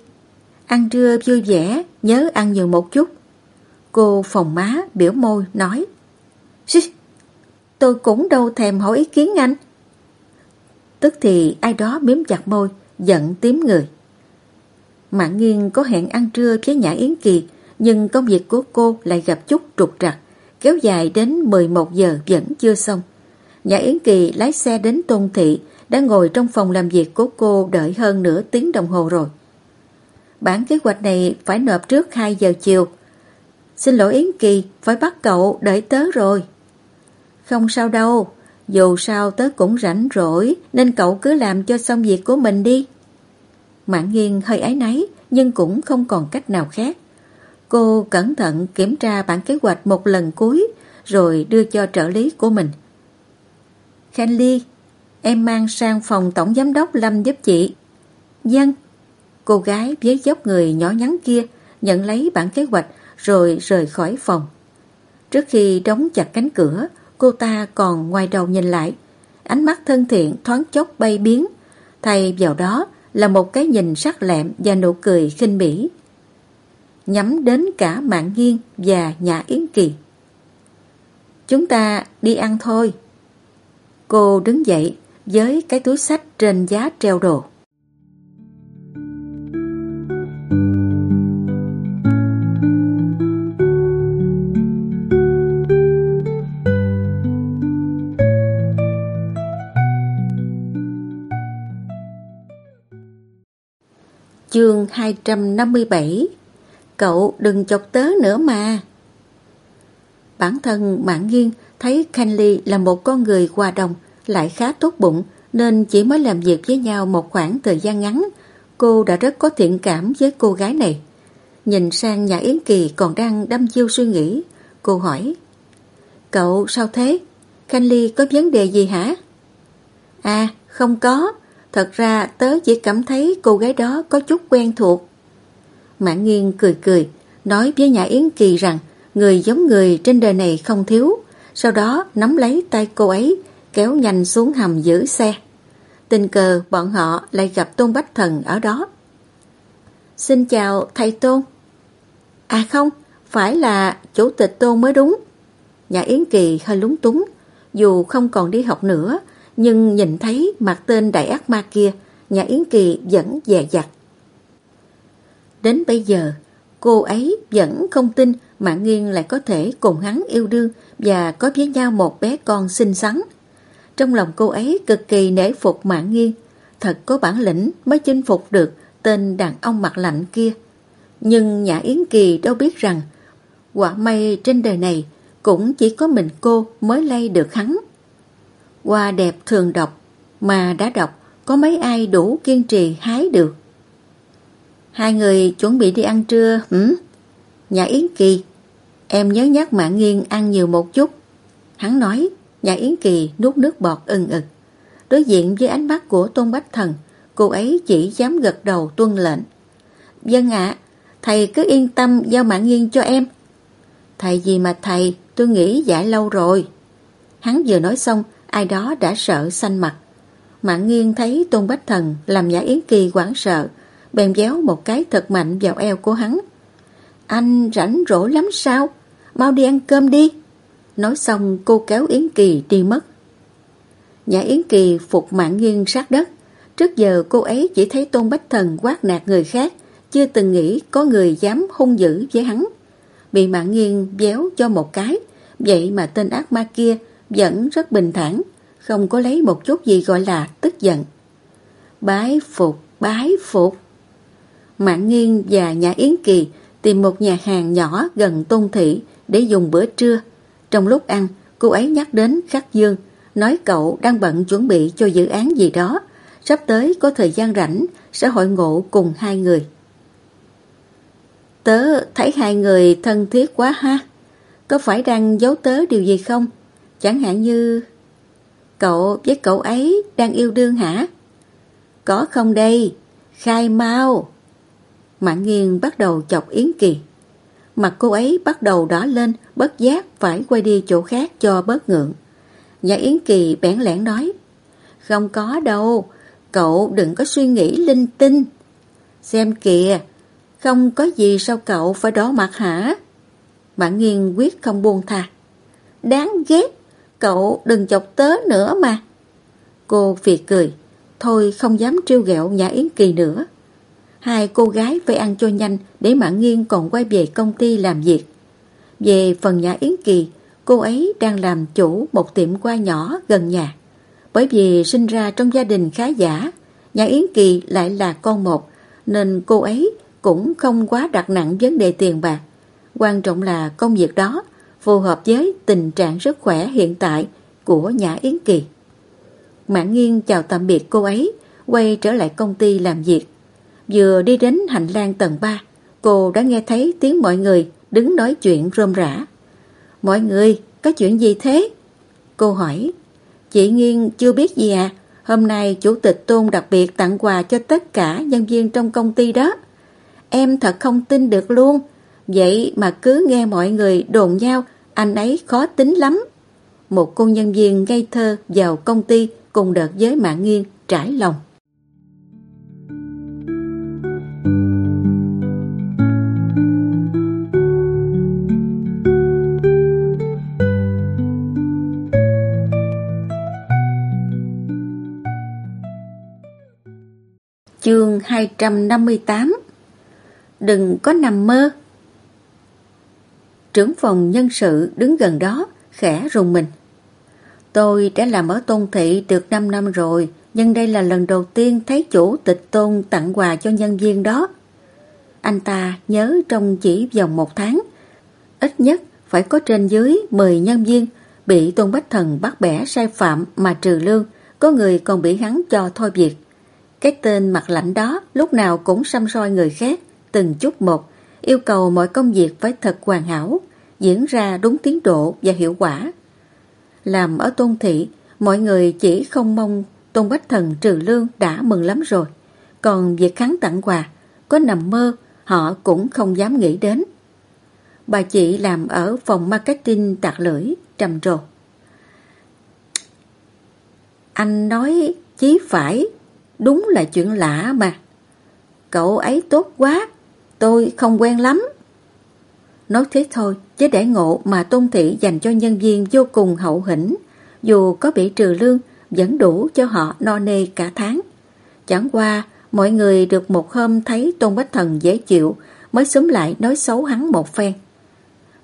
Ăn trưa vui vẻ, nhớ ăn nhiều một chút. Cô phòng má biểu môi nói. Xích, tôi cũng đâu thèm hỏi ý kiến anh. Tức thì ai đó miếm chặt môi, giận tím người. Mạng nghiêng có hẹn ăn trưa với Nhã Yến Kỳ, nhưng công việc của cô lại gặp chút trục trặc, kéo dài đến 11 giờ vẫn chưa xong. Nhã Yến Kỳ lái xe đến Tôn Thị, đã ngồi trong phòng làm việc của cô đợi hơn nửa tiếng đồng hồ rồi. Bản kế hoạch này phải nộp trước 2 giờ chiều. Xin lỗi Yến Kỳ, phải bắt cậu đợi tớ rồi. Không sao đâu, dù sao tớ cũng rảnh rỗi nên cậu cứ làm cho xong việc của mình đi. Mạng nghiêng hơi ái náy nhưng cũng không còn cách nào khác. Cô cẩn thận kiểm tra bản kế hoạch một lần cuối rồi đưa cho trợ lý của mình. Khanh Ly, Em mang sang phòng tổng giám đốc Lâm giúp chị. Dân. Cô gái với dốc người nhỏ nhắn kia nhận lấy bản kế hoạch rồi rời khỏi phòng. Trước khi đóng chặt cánh cửa, cô ta còn ngoài đầu nhìn lại. Ánh mắt thân thiện thoáng chốc bay biến. Thay vào đó là một cái nhìn sắc lẹm và nụ cười khinh bỉ. Nhắm đến cả mạng nghiêng và nhà Yến Kỳ. Chúng ta đi ăn thôi. Cô đứng dậy, với cái túi sách trên giá treo đồ. Chương 257 Cậu đừng chọc tớ nữa mà. Bản thân Mạng Nghiên thấy Kenley là một con người hòa đồng lại khá tốt bụng nên chỉ mới làm việc với nhau một khoảng thời gian ngắn, cô đã rất có thiện cảm với cô gái này. Nhìn sang nhà Yến Kỳ còn đang đâm chiêu suy nghĩ, cô hỏi Cậu sao thế? canly có vấn đề gì hả? À, không có. Thật ra tớ chỉ cảm thấy cô gái đó có chút quen thuộc. Mã Nghiên cười cười, nói với nhà Yến Kỳ rằng người giống người trên đời này không thiếu. Sau đó nắm lấy tay cô ấy, kéo nhanh xuống hầm giữ xe. Tình cờ bọn họ lại gặp Tôn Bách Thần ở đó. Xin chào thầy Tôn. À không, phải là chủ tịch Tôn mới đúng. Nhà Yến Kỳ hơi lúng túng, dù không còn đi học nữa, nhưng nhìn thấy mặt tên đại ác ma kia, nhà Yến Kỳ vẫn dè dặt. Đến bây giờ, cô ấy vẫn không tin Mạng Nghiên lại có thể cùng hắn yêu đương và có với nhau một bé con xinh xắn. Trong lòng cô ấy cực kỳ nể phục Mạng Nghiên, thật có bản lĩnh mới chinh phục được tên đàn ông mặt lạnh kia. Nhưng nhà Yến Kỳ đâu biết rằng quả may trên đời này cũng chỉ có mình cô mới lay được hắn. Hoa đẹp thường đọc, mà đã đọc có mấy ai đủ kiên trì hái được. Hai người chuẩn bị đi ăn trưa, hử? Nhà Yến Kỳ, em nhớ nhắc Mạng Nghiên ăn nhiều một chút. Hắn nói, nhà Yến Kỳ nuốt nước bọt ưng ực. Đối diện với ánh mắt của Tôn Bách Thần, cô ấy chỉ dám gật đầu tuân lệnh. Dân ạ, thầy cứ yên tâm giao Mạng Nghiên cho em. Thầy gì mà thầy, tôi nghĩ giải lâu rồi. Hắn vừa nói xong, ai đó đã sợ xanh mặt. Mạng nghiêng thấy Tôn Bách Thần làm Nhã Yến Kỳ quảng sợ, bèn déo một cái thật mạnh vào eo của hắn. Anh rảnh rỗi lắm sao? Mau đi ăn cơm đi. Nói xong cô kéo Yến Kỳ đi mất. Nhã Yến Kỳ phục mạng nghiêng sát đất. Trước giờ cô ấy chỉ thấy Tôn Bách Thần quát nạt người khác, chưa từng nghĩ có người dám hung dữ với hắn. Bị mạng nghiêng déo cho một cái, vậy mà tên ác ma kia vẫn rất bình thản, không có lấy một chút gì gọi là tức giận. Bái phục, bái phục. Mạng Nghiên và nhà Yến Kỳ tìm một nhà hàng nhỏ gần Tôn Thị để dùng bữa trưa. Trong lúc ăn, cô ấy nhắc đến Khắc Dương, nói cậu đang bận chuẩn bị cho dự án gì đó, sắp tới có thời gian rảnh sẽ hội ngộ cùng hai người. Tớ thấy hai người thân thiết quá ha, có phải đang giấu tớ điều gì không? Chẳng hạn như... Cậu với cậu ấy đang yêu đương hả? Có không đây? Khai mau! Mạng nghiêng bắt đầu chọc Yến Kỳ. Mặt cô ấy bắt đầu đỏ lên, bất giác phải quay đi chỗ khác cho bớt ngượng. Nhà Yến Kỳ bẽn lẽn nói, Không có đâu, cậu đừng có suy nghĩ linh tinh. Xem kìa, không có gì sao cậu phải đỏ mặt hả? Mạng nghiêng quyết không buông tha. Đáng ghét, Cậu đừng chọc tớ nữa mà. Cô việt cười. Thôi không dám trêu ghẹo nhà Yến Kỳ nữa. Hai cô gái phải ăn cho nhanh để Mạng Nghiên còn quay về công ty làm việc. Về phần nhà Yến Kỳ, cô ấy đang làm chủ một tiệm qua nhỏ gần nhà. Bởi vì sinh ra trong gia đình khá giả, nhà Yến Kỳ lại là con một, nên cô ấy cũng không quá đặt nặng vấn đề tiền bạc. Quan trọng là công việc đó phù hợp với tình trạng sức khỏe hiện tại của Nhã Yến Kỳ. Mạng Nghiên chào tạm biệt cô ấy, quay trở lại công ty làm việc. Vừa đi đến hành lang tầng 3, cô đã nghe thấy tiếng mọi người đứng nói chuyện rôm rã. Mọi người, có chuyện gì thế? Cô hỏi. Chị Nghiên chưa biết gì à? Hôm nay chủ tịch Tôn đặc biệt tặng quà cho tất cả nhân viên trong công ty đó. Em thật không tin được luôn. Vậy mà cứ nghe mọi người đồn nhau anh ấy khó tính lắm. Một cô nhân viên ngây thơ vào công ty cùng đợt với mạng nghiêng trải lòng. Chương 258 Đừng có nằm mơ Trưởng phòng nhân sự đứng gần đó, khẽ rùng mình. Tôi đã làm ở Tôn Thị được 5 năm rồi, nhưng đây là lần đầu tiên thấy chủ tịch Tôn tặng quà cho nhân viên đó. Anh ta nhớ trong chỉ vòng một tháng, ít nhất phải có trên dưới 10 nhân viên bị Tôn Bách Thần bắt bẻ sai phạm mà trừ lương, có người còn bị hắn cho thôi việc. Cái tên mặt lạnh đó lúc nào cũng xăm soi người khác, từng chút một, yêu cầu mọi công việc phải thật hoàn hảo, diễn ra đúng tiến độ và hiệu quả. Làm ở tôn thị, mọi người chỉ không mong Tôn Bách Thần trừ lương đã mừng lắm rồi. Còn việc kháng tặng quà, có nằm mơ, họ cũng không dám nghĩ đến. Bà chị làm ở phòng marketing tạc lưỡi, trầm trồ. Anh nói chí phải, đúng là chuyện lạ mà. Cậu ấy tốt quá, tôi không quen lắm. Nói thế thôi, chứ để ngộ mà Tôn Thị dành cho nhân viên vô cùng hậu hĩnh, dù có bị trừ lương, vẫn đủ cho họ no nê cả tháng. Chẳng qua, mọi người được một hôm thấy Tôn Bách Thần dễ chịu, mới xúm lại nói xấu hắn một phen.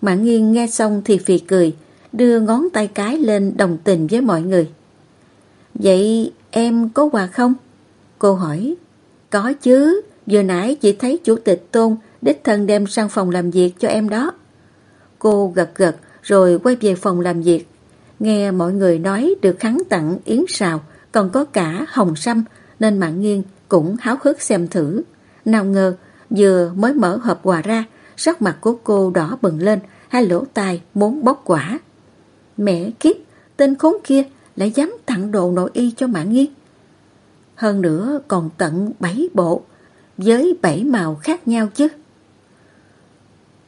Mạng nghiêng nghe xong thì phì cười, đưa ngón tay cái lên đồng tình với mọi người. Vậy em có quà không? Cô hỏi. Có chứ, vừa nãy chị thấy chủ tịch Tôn đích thân đem sang phòng làm việc cho em đó. Cô gật gật rồi quay về phòng làm việc. Nghe mọi người nói được hắn tặng yến sào, còn có cả hồng sâm, nên mạng nghiêng cũng háo hức xem thử. Nào ngờ, vừa mới mở hộp quà ra, sắc mặt của cô đỏ bừng lên, hai lỗ tai muốn bóc quả. Mẹ kiếp, tên khốn kia lại dám tặng đồ nội y cho mạng nghiêng. Hơn nữa còn tận bảy bộ, với bảy màu khác nhau chứ.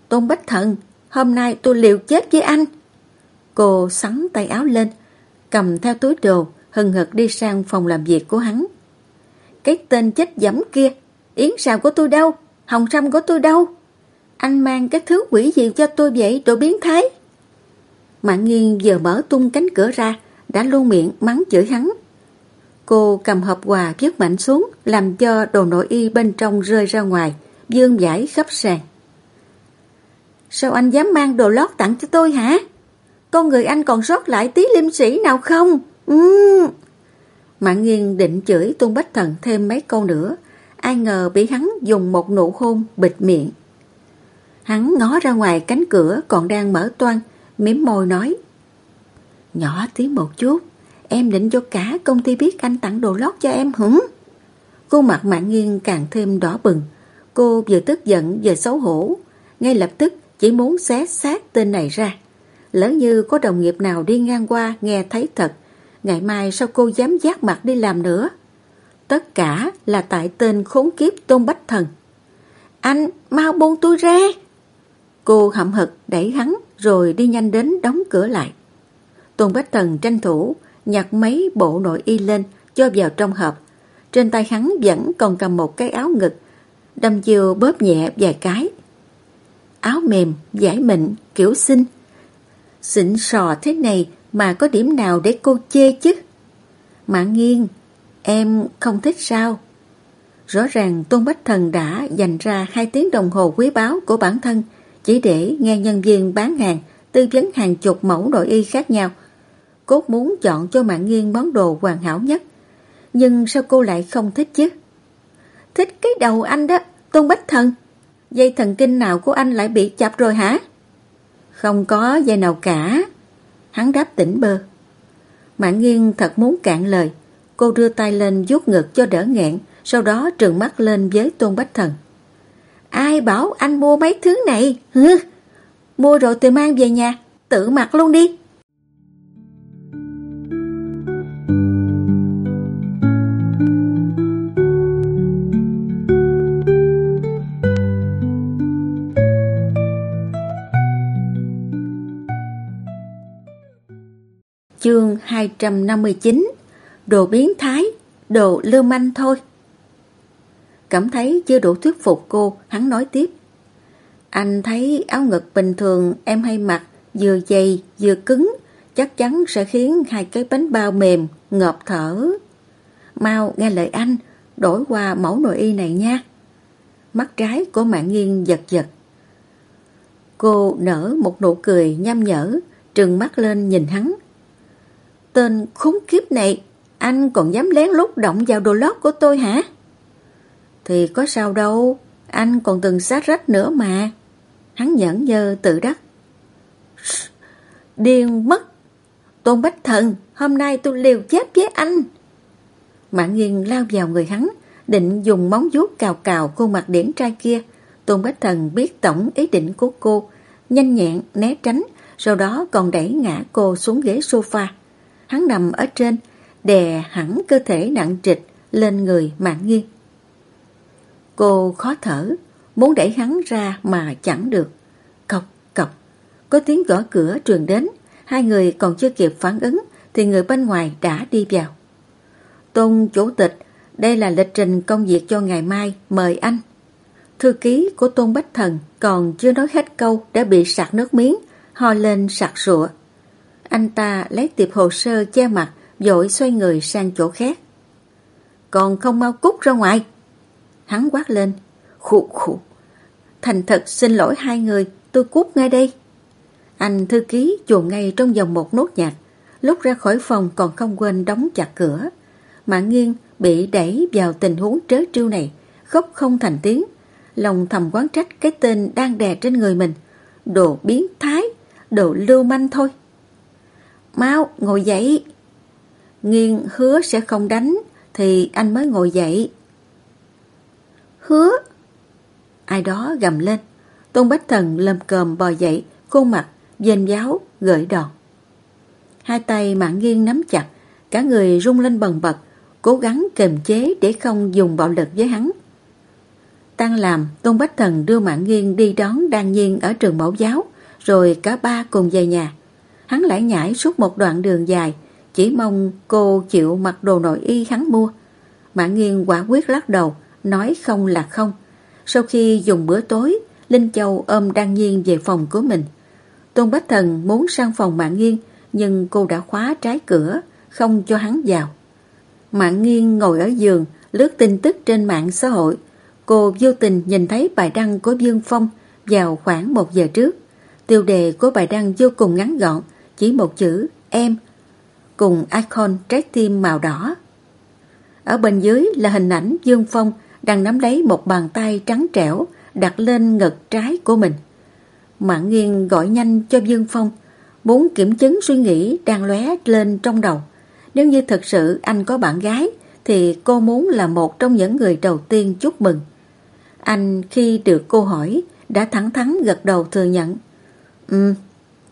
Tôn Bách Thần, hôm nay tôi liều chết với anh. Cô sắn tay áo lên, cầm theo túi đồ, hừng hực đi sang phòng làm việc của hắn. Cái tên chết dẫm kia, yến sào của tôi đâu, hồng sâm của tôi đâu? Anh mang cái thứ quỷ gì cho tôi vậy, đồ biến thái? Mạng nghiêng vừa mở tung cánh cửa ra, đã luôn miệng mắng chửi hắn. Cô cầm hộp quà vứt mạnh xuống, làm cho đồ nội y bên trong rơi ra ngoài, dương giải khắp sàn. Sao anh dám mang đồ lót tặng cho tôi hả? Con người anh còn sót lại tí liêm sĩ nào không? Ừ. Uhm. Mạng nghiêng định chửi Tôn Bách Thần thêm mấy câu nữa. Ai ngờ bị hắn dùng một nụ hôn bịt miệng. Hắn ngó ra ngoài cánh cửa còn đang mở toan, miếm môi nói. Nhỏ tiếng một chút, em định cho cả công ty biết anh tặng đồ lót cho em hửng? Khuôn mặt mạng nghiêng càng thêm đỏ bừng. Cô vừa tức giận vừa xấu hổ. Ngay lập tức chỉ muốn xé xác tên này ra. Lỡ như có đồng nghiệp nào đi ngang qua nghe thấy thật, ngày mai sao cô dám giác mặt đi làm nữa? Tất cả là tại tên khốn kiếp Tôn Bách Thần. Anh, mau buông tôi ra! Cô hậm hực đẩy hắn rồi đi nhanh đến đóng cửa lại. Tôn Bách Thần tranh thủ nhặt mấy bộ nội y lên cho vào trong hộp. Trên tay hắn vẫn còn cầm một cái áo ngực, đâm chiều bóp nhẹ vài cái. Áo mềm, giải mịn, kiểu xinh. Xịn sò thế này mà có điểm nào để cô chê chứ? Mạng nghiêng, em không thích sao? Rõ ràng Tôn Bách Thần đã dành ra hai tiếng đồng hồ quý báu của bản thân chỉ để nghe nhân viên bán hàng tư vấn hàng chục mẫu nội y khác nhau. Cốt muốn chọn cho mạng nghiêng món đồ hoàn hảo nhất. Nhưng sao cô lại không thích chứ? Thích cái đầu anh đó, Tôn Bách Thần. Dây thần kinh nào của anh lại bị chập rồi hả? Không có dây nào cả. Hắn đáp tỉnh bơ. Mạng nghiêng thật muốn cạn lời. Cô đưa tay lên vuốt ngực cho đỡ nghẹn, sau đó trừng mắt lên với Tôn Bách Thần. Ai bảo anh mua mấy thứ này? hừ, Mua rồi tự mang về nhà, tự mặc luôn đi. Chương 259 Đồ biến thái, đồ lưu manh thôi. Cảm thấy chưa đủ thuyết phục cô, hắn nói tiếp. Anh thấy áo ngực bình thường em hay mặc vừa dày vừa cứng, chắc chắn sẽ khiến hai cái bánh bao mềm ngợp thở. Mau nghe lời anh, đổi qua mẫu nội y này nha. Mắt trái của mạng nghiêng giật giật. Cô nở một nụ cười nham nhở, trừng mắt lên nhìn hắn. Tên khốn kiếp này, anh còn dám lén lút động vào đồ lót của tôi hả? Thì có sao đâu, anh còn từng sát rách nữa mà. Hắn nhẫn nhơ tự đắc. Điên mất. Tôn Bách Thần, hôm nay tôi liều chết với anh. Mạng nghiêng lao vào người hắn, định dùng móng vuốt cào cào khuôn mặt điển trai kia. Tôn Bách Thần biết tổng ý định của cô, nhanh nhẹn né tránh, sau đó còn đẩy ngã cô xuống ghế sofa. Hắn nằm ở trên, đè hẳn cơ thể nặng trịch lên người mạng nghiêng. Cô khó thở, muốn đẩy hắn ra mà chẳng được. Cọc, cọc, có tiếng gõ cửa truyền đến, hai người còn chưa kịp phản ứng thì người bên ngoài đã đi vào. Tôn Chủ tịch, đây là lịch trình công việc cho ngày mai, mời anh. Thư ký của Tôn Bách Thần còn chưa nói hết câu đã bị sạc nước miếng, ho lên sạc sụa. Anh ta lấy tiệp hồ sơ che mặt, dội xoay người sang chỗ khác. Còn không mau cút ra ngoài. Hắn quát lên. Khụ khụ. Thành thật xin lỗi hai người, tôi cút ngay đây. Anh thư ký chuồn ngay trong vòng một nốt nhạc. Lúc ra khỏi phòng còn không quên đóng chặt cửa. Mạng nghiêng bị đẩy vào tình huống trớ trêu này, khóc không thành tiếng. Lòng thầm quán trách cái tên đang đè trên người mình. Đồ biến thái, đồ lưu manh thôi. Mau, ngồi dậy. Nghiêng hứa sẽ không đánh, thì anh mới ngồi dậy. Hứa! Ai đó gầm lên. Tôn Bách Thần lầm cơm bò dậy, khuôn mặt, dên giáo, gợi đòn. Hai tay mạng nghiêng nắm chặt, cả người rung lên bần bật, cố gắng kềm chế để không dùng bạo lực với hắn. Tăng làm, Tôn Bách Thần đưa mạng nghiêng đi đón Đan Nhiên ở trường mẫu giáo, rồi cả ba cùng về nhà. Hắn lải nhải suốt một đoạn đường dài, chỉ mong cô chịu mặc đồ nội y hắn mua. mã nghiêng quả quyết lắc đầu, nói không là không. Sau khi dùng bữa tối, Linh Châu ôm Đan Nhiên về phòng của mình. Tôn Bách Thần muốn sang phòng Mạng Nghiên, nhưng cô đã khóa trái cửa, không cho hắn vào. Mạng Nghiên ngồi ở giường, lướt tin tức trên mạng xã hội. Cô vô tình nhìn thấy bài đăng của Dương Phong vào khoảng một giờ trước. Tiêu đề của bài đăng vô cùng ngắn gọn, chỉ một chữ em, cùng icon trái tim màu đỏ. Ở bên dưới là hình ảnh Dương Phong đang nắm lấy một bàn tay trắng trẻo đặt lên ngực trái của mình. Mạng nghiêng gọi nhanh cho Dương Phong, muốn kiểm chứng suy nghĩ đang lóe lên trong đầu. Nếu như thật sự anh có bạn gái, thì cô muốn là một trong những người đầu tiên chúc mừng. Anh khi được cô hỏi, đã thẳng thắn gật đầu thừa nhận. Ừ,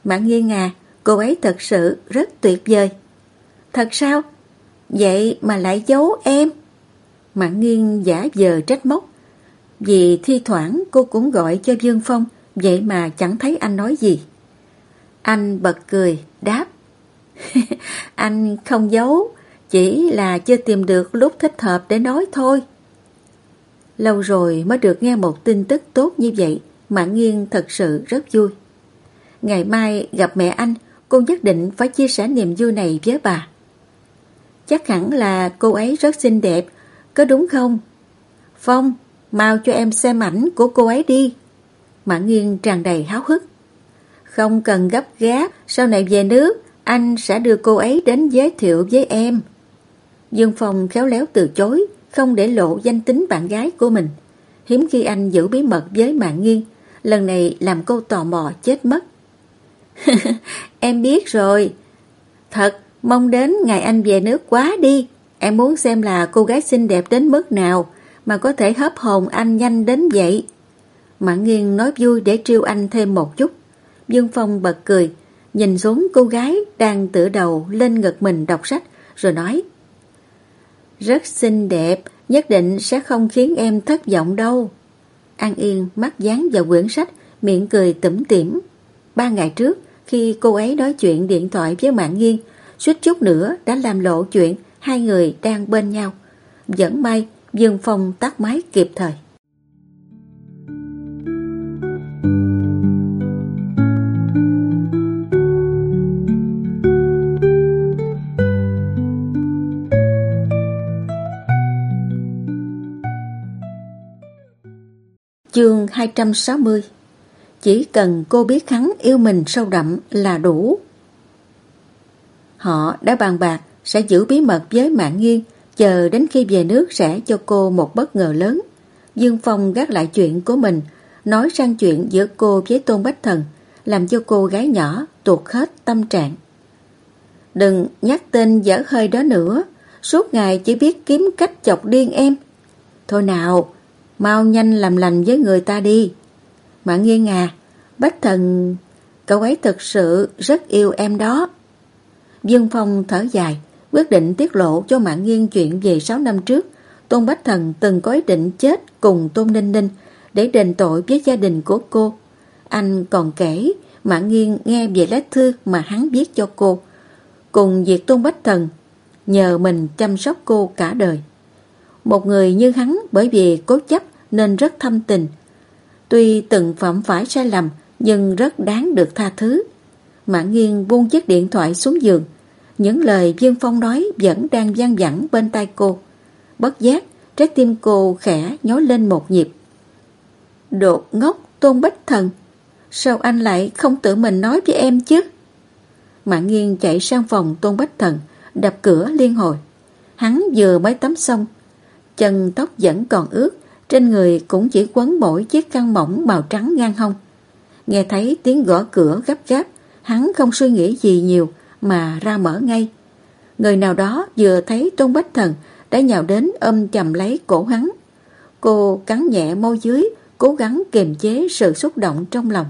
Mạng Nghiên à, cô ấy thật sự rất tuyệt vời. Thật sao? Vậy mà lại giấu em? Mạng nghiêng giả vờ trách móc. Vì thi thoảng cô cũng gọi cho Dương Phong, vậy mà chẳng thấy anh nói gì. Anh bật cười, đáp. anh không giấu, chỉ là chưa tìm được lúc thích hợp để nói thôi. Lâu rồi mới được nghe một tin tức tốt như vậy, Mạng Nghiên thật sự rất vui. Ngày mai gặp mẹ anh, cô nhất định phải chia sẻ niềm vui này với bà. Chắc hẳn là cô ấy rất xinh đẹp, có đúng không? Phong, mau cho em xem ảnh của cô ấy đi. mã nghiêng tràn đầy háo hức. Không cần gấp gáp, sau này về nước, anh sẽ đưa cô ấy đến giới thiệu với em. Dương Phong khéo léo từ chối, không để lộ danh tính bạn gái của mình. Hiếm khi anh giữ bí mật với mạng nghiêng, lần này làm cô tò mò chết mất. em biết rồi. Thật, mong đến ngày anh về nước quá đi. Em muốn xem là cô gái xinh đẹp đến mức nào mà có thể hấp hồn anh nhanh đến vậy. Mạng nghiêng nói vui để trêu anh thêm một chút. Dương Phong bật cười, nhìn xuống cô gái đang tựa đầu lên ngực mình đọc sách, rồi nói Rất xinh đẹp, nhất định sẽ không khiến em thất vọng đâu. An Yên mắt dán vào quyển sách, miệng cười tủm tỉm. Ba ngày trước, khi cô ấy nói chuyện điện thoại với Mạng Nghiên, suýt chút nữa đã làm lộ chuyện hai người đang bên nhau. Vẫn may Dương Phong tắt máy kịp thời. Chương 260 chỉ cần cô biết hắn yêu mình sâu đậm là đủ. Họ đã bàn bạc sẽ giữ bí mật với mạng nghiêng, chờ đến khi về nước sẽ cho cô một bất ngờ lớn. Dương Phong gác lại chuyện của mình, nói sang chuyện giữa cô với Tôn Bách Thần, làm cho cô gái nhỏ tuột hết tâm trạng. Đừng nhắc tên dở hơi đó nữa, suốt ngày chỉ biết kiếm cách chọc điên em. Thôi nào, mau nhanh làm lành với người ta đi. Mạng nghiêng à, Bách Thần, cậu ấy thực sự rất yêu em đó. Dương Phong thở dài, quyết định tiết lộ cho Mạng nghiêng chuyện về 6 năm trước. Tôn Bách Thần từng có ý định chết cùng Tôn Ninh Ninh để đền tội với gia đình của cô. Anh còn kể, Mạng nghiêng nghe về lá thư mà hắn viết cho cô. Cùng việc Tôn Bách Thần nhờ mình chăm sóc cô cả đời. Một người như hắn bởi vì cố chấp nên rất thâm tình. Tuy từng phạm phải sai lầm nhưng rất đáng được tha thứ. mã nghiêng buông chiếc điện thoại xuống giường. Những lời Dương Phong nói vẫn đang gian dẳng bên tai cô. Bất giác, trái tim cô khẽ nhói lên một nhịp. Đột ngốc tôn bách thần. Sao anh lại không tự mình nói với em chứ? mã nghiêng chạy sang phòng tôn bách thần, đập cửa liên hồi. Hắn vừa mới tắm xong, chân tóc vẫn còn ướt, trên người cũng chỉ quấn mỗi chiếc khăn mỏng màu trắng ngang hông. Nghe thấy tiếng gõ cửa gấp gáp, hắn không suy nghĩ gì nhiều mà ra mở ngay. Người nào đó vừa thấy Tôn Bách Thần đã nhào đến ôm chầm lấy cổ hắn. Cô cắn nhẹ môi dưới, cố gắng kiềm chế sự xúc động trong lòng.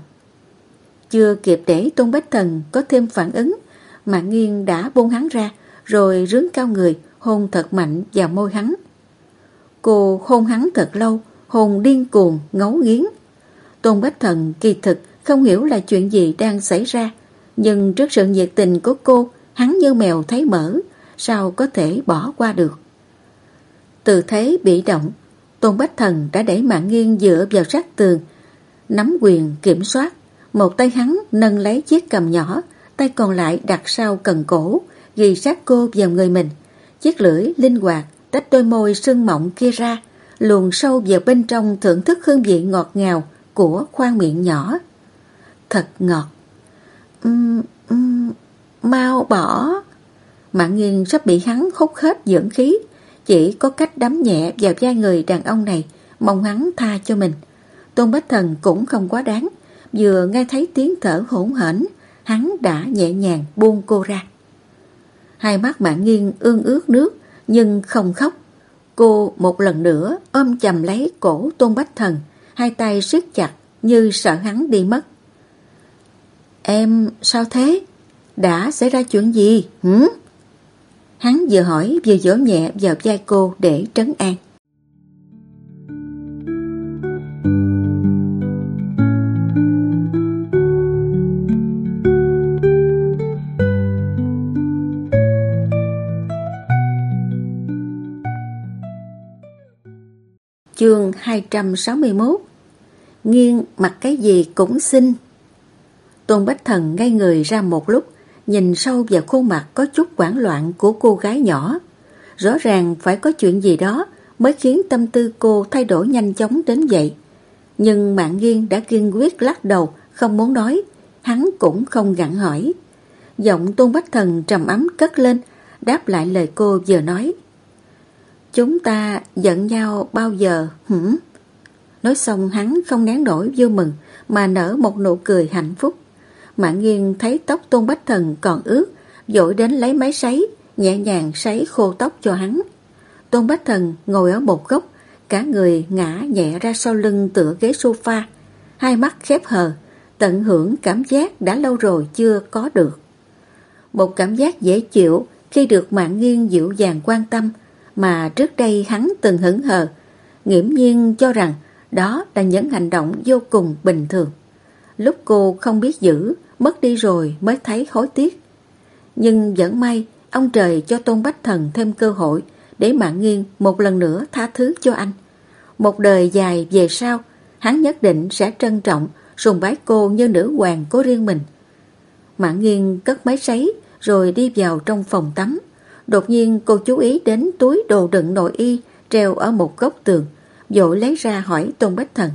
Chưa kịp để Tôn Bách Thần có thêm phản ứng, Mạng Nghiên đã buông hắn ra, rồi rướn cao người, hôn thật mạnh vào môi hắn. Cô hôn hắn thật lâu, hồn điên cuồng, ngấu nghiến. Tôn Bách Thần kỳ thực không hiểu là chuyện gì đang xảy ra, nhưng trước sự nhiệt tình của cô, hắn như mèo thấy mỡ, sao có thể bỏ qua được. Từ thế bị động, Tôn Bách Thần đã đẩy mạng nghiêng dựa vào sát tường, nắm quyền kiểm soát. Một tay hắn nâng lấy chiếc cầm nhỏ, tay còn lại đặt sau cần cổ, ghi sát cô vào người mình. Chiếc lưỡi linh hoạt tách đôi môi sưng mọng kia ra, luồn sâu vào bên trong thưởng thức hương vị ngọt ngào của khoang miệng nhỏ. Thật ngọt. Uhm, uhm, mau bỏ. Mạng nghiêng sắp bị hắn hút hết dưỡng khí, chỉ có cách đấm nhẹ vào vai người đàn ông này, mong hắn tha cho mình. Tôn Bách Thần cũng không quá đáng, vừa nghe thấy tiếng thở hỗn hển, hắn đã nhẹ nhàng buông cô ra. Hai mắt mạng nghiêng ương ướt nước, nhưng không khóc. Cô một lần nữa ôm chầm lấy cổ Tôn Bách Thần, hai tay siết chặt như sợ hắn đi mất. Em sao thế? Đã xảy ra chuyện gì? Hử? Hắn vừa hỏi vừa dỗ nhẹ vào vai cô để trấn an. Chương 261 Nghiêng mặt cái gì cũng xinh. Tôn Bách Thần ngay người ra một lúc, Nhìn sâu vào khuôn mặt có chút quảng loạn của cô gái nhỏ. Rõ ràng phải có chuyện gì đó Mới khiến tâm tư cô thay đổi nhanh chóng đến vậy. Nhưng mạng nghiêng đã kiên quyết lắc đầu, Không muốn nói. Hắn cũng không gặn hỏi. Giọng Tôn Bách Thần trầm ấm cất lên, Đáp lại lời cô vừa nói. Chúng ta giận nhau bao giờ hử? Nói xong hắn không nén nổi vui mừng mà nở một nụ cười hạnh phúc. Mạng nghiêng thấy tóc Tôn Bách Thần còn ướt, dội đến lấy máy sấy, nhẹ nhàng sấy khô tóc cho hắn. Tôn Bách Thần ngồi ở một góc, cả người ngã nhẹ ra sau lưng tựa ghế sofa, hai mắt khép hờ, tận hưởng cảm giác đã lâu rồi chưa có được. Một cảm giác dễ chịu khi được mạng nghiêng dịu dàng quan tâm, mà trước đây hắn từng hững hờ, nghiễm nhiên cho rằng đó là những hành động vô cùng bình thường. Lúc cô không biết giữ, mất đi rồi mới thấy hối tiếc. Nhưng vẫn may, ông trời cho Tôn Bách Thần thêm cơ hội để mạng nghiêng một lần nữa tha thứ cho anh. Một đời dài về sau, hắn nhất định sẽ trân trọng, sùng bái cô như nữ hoàng của riêng mình. Mạng nghiêng cất máy sấy rồi đi vào trong phòng tắm. Đột nhiên cô chú ý đến túi đồ đựng nội y treo ở một góc tường, dội lấy ra hỏi Tôn Bách Thần.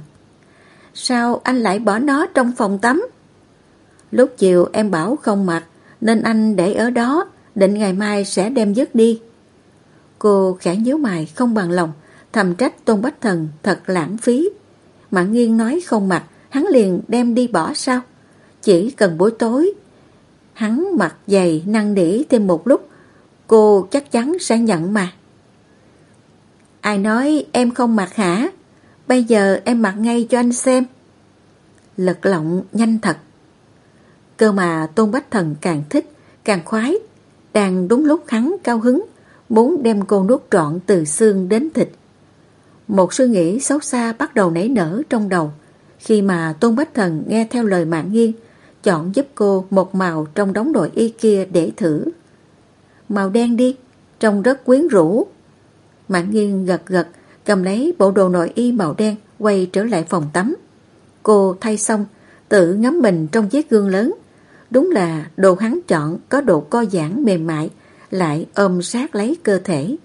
Sao anh lại bỏ nó trong phòng tắm? Lúc chiều em bảo không mặc, nên anh để ở đó, định ngày mai sẽ đem dứt đi. Cô khẽ nhíu mày không bằng lòng, thầm trách Tôn Bách Thần thật lãng phí. Mạng nghiêng nói không mặc, hắn liền đem đi bỏ sao? Chỉ cần buổi tối, hắn mặc giày năng nỉ thêm một lúc, cô chắc chắn sẽ nhận mà. Ai nói em không mặc hả? Bây giờ em mặc ngay cho anh xem. Lật lọng nhanh thật. Cơ mà Tôn Bách Thần càng thích, càng khoái. Đang đúng lúc hắn cao hứng, muốn đem cô nuốt trọn từ xương đến thịt. Một suy nghĩ xấu xa bắt đầu nảy nở trong đầu khi mà Tôn Bách Thần nghe theo lời Mạng Nghiên chọn giúp cô một màu trong đống đội y kia để thử. Màu đen đi, trông rất quyến rũ. Mạng Nghiên gật gật, cầm lấy bộ đồ nội y màu đen quay trở lại phòng tắm. Cô thay xong, tự ngắm mình trong chiếc gương lớn. Đúng là đồ hắn chọn có độ co giãn mềm mại, lại ôm sát lấy cơ thể.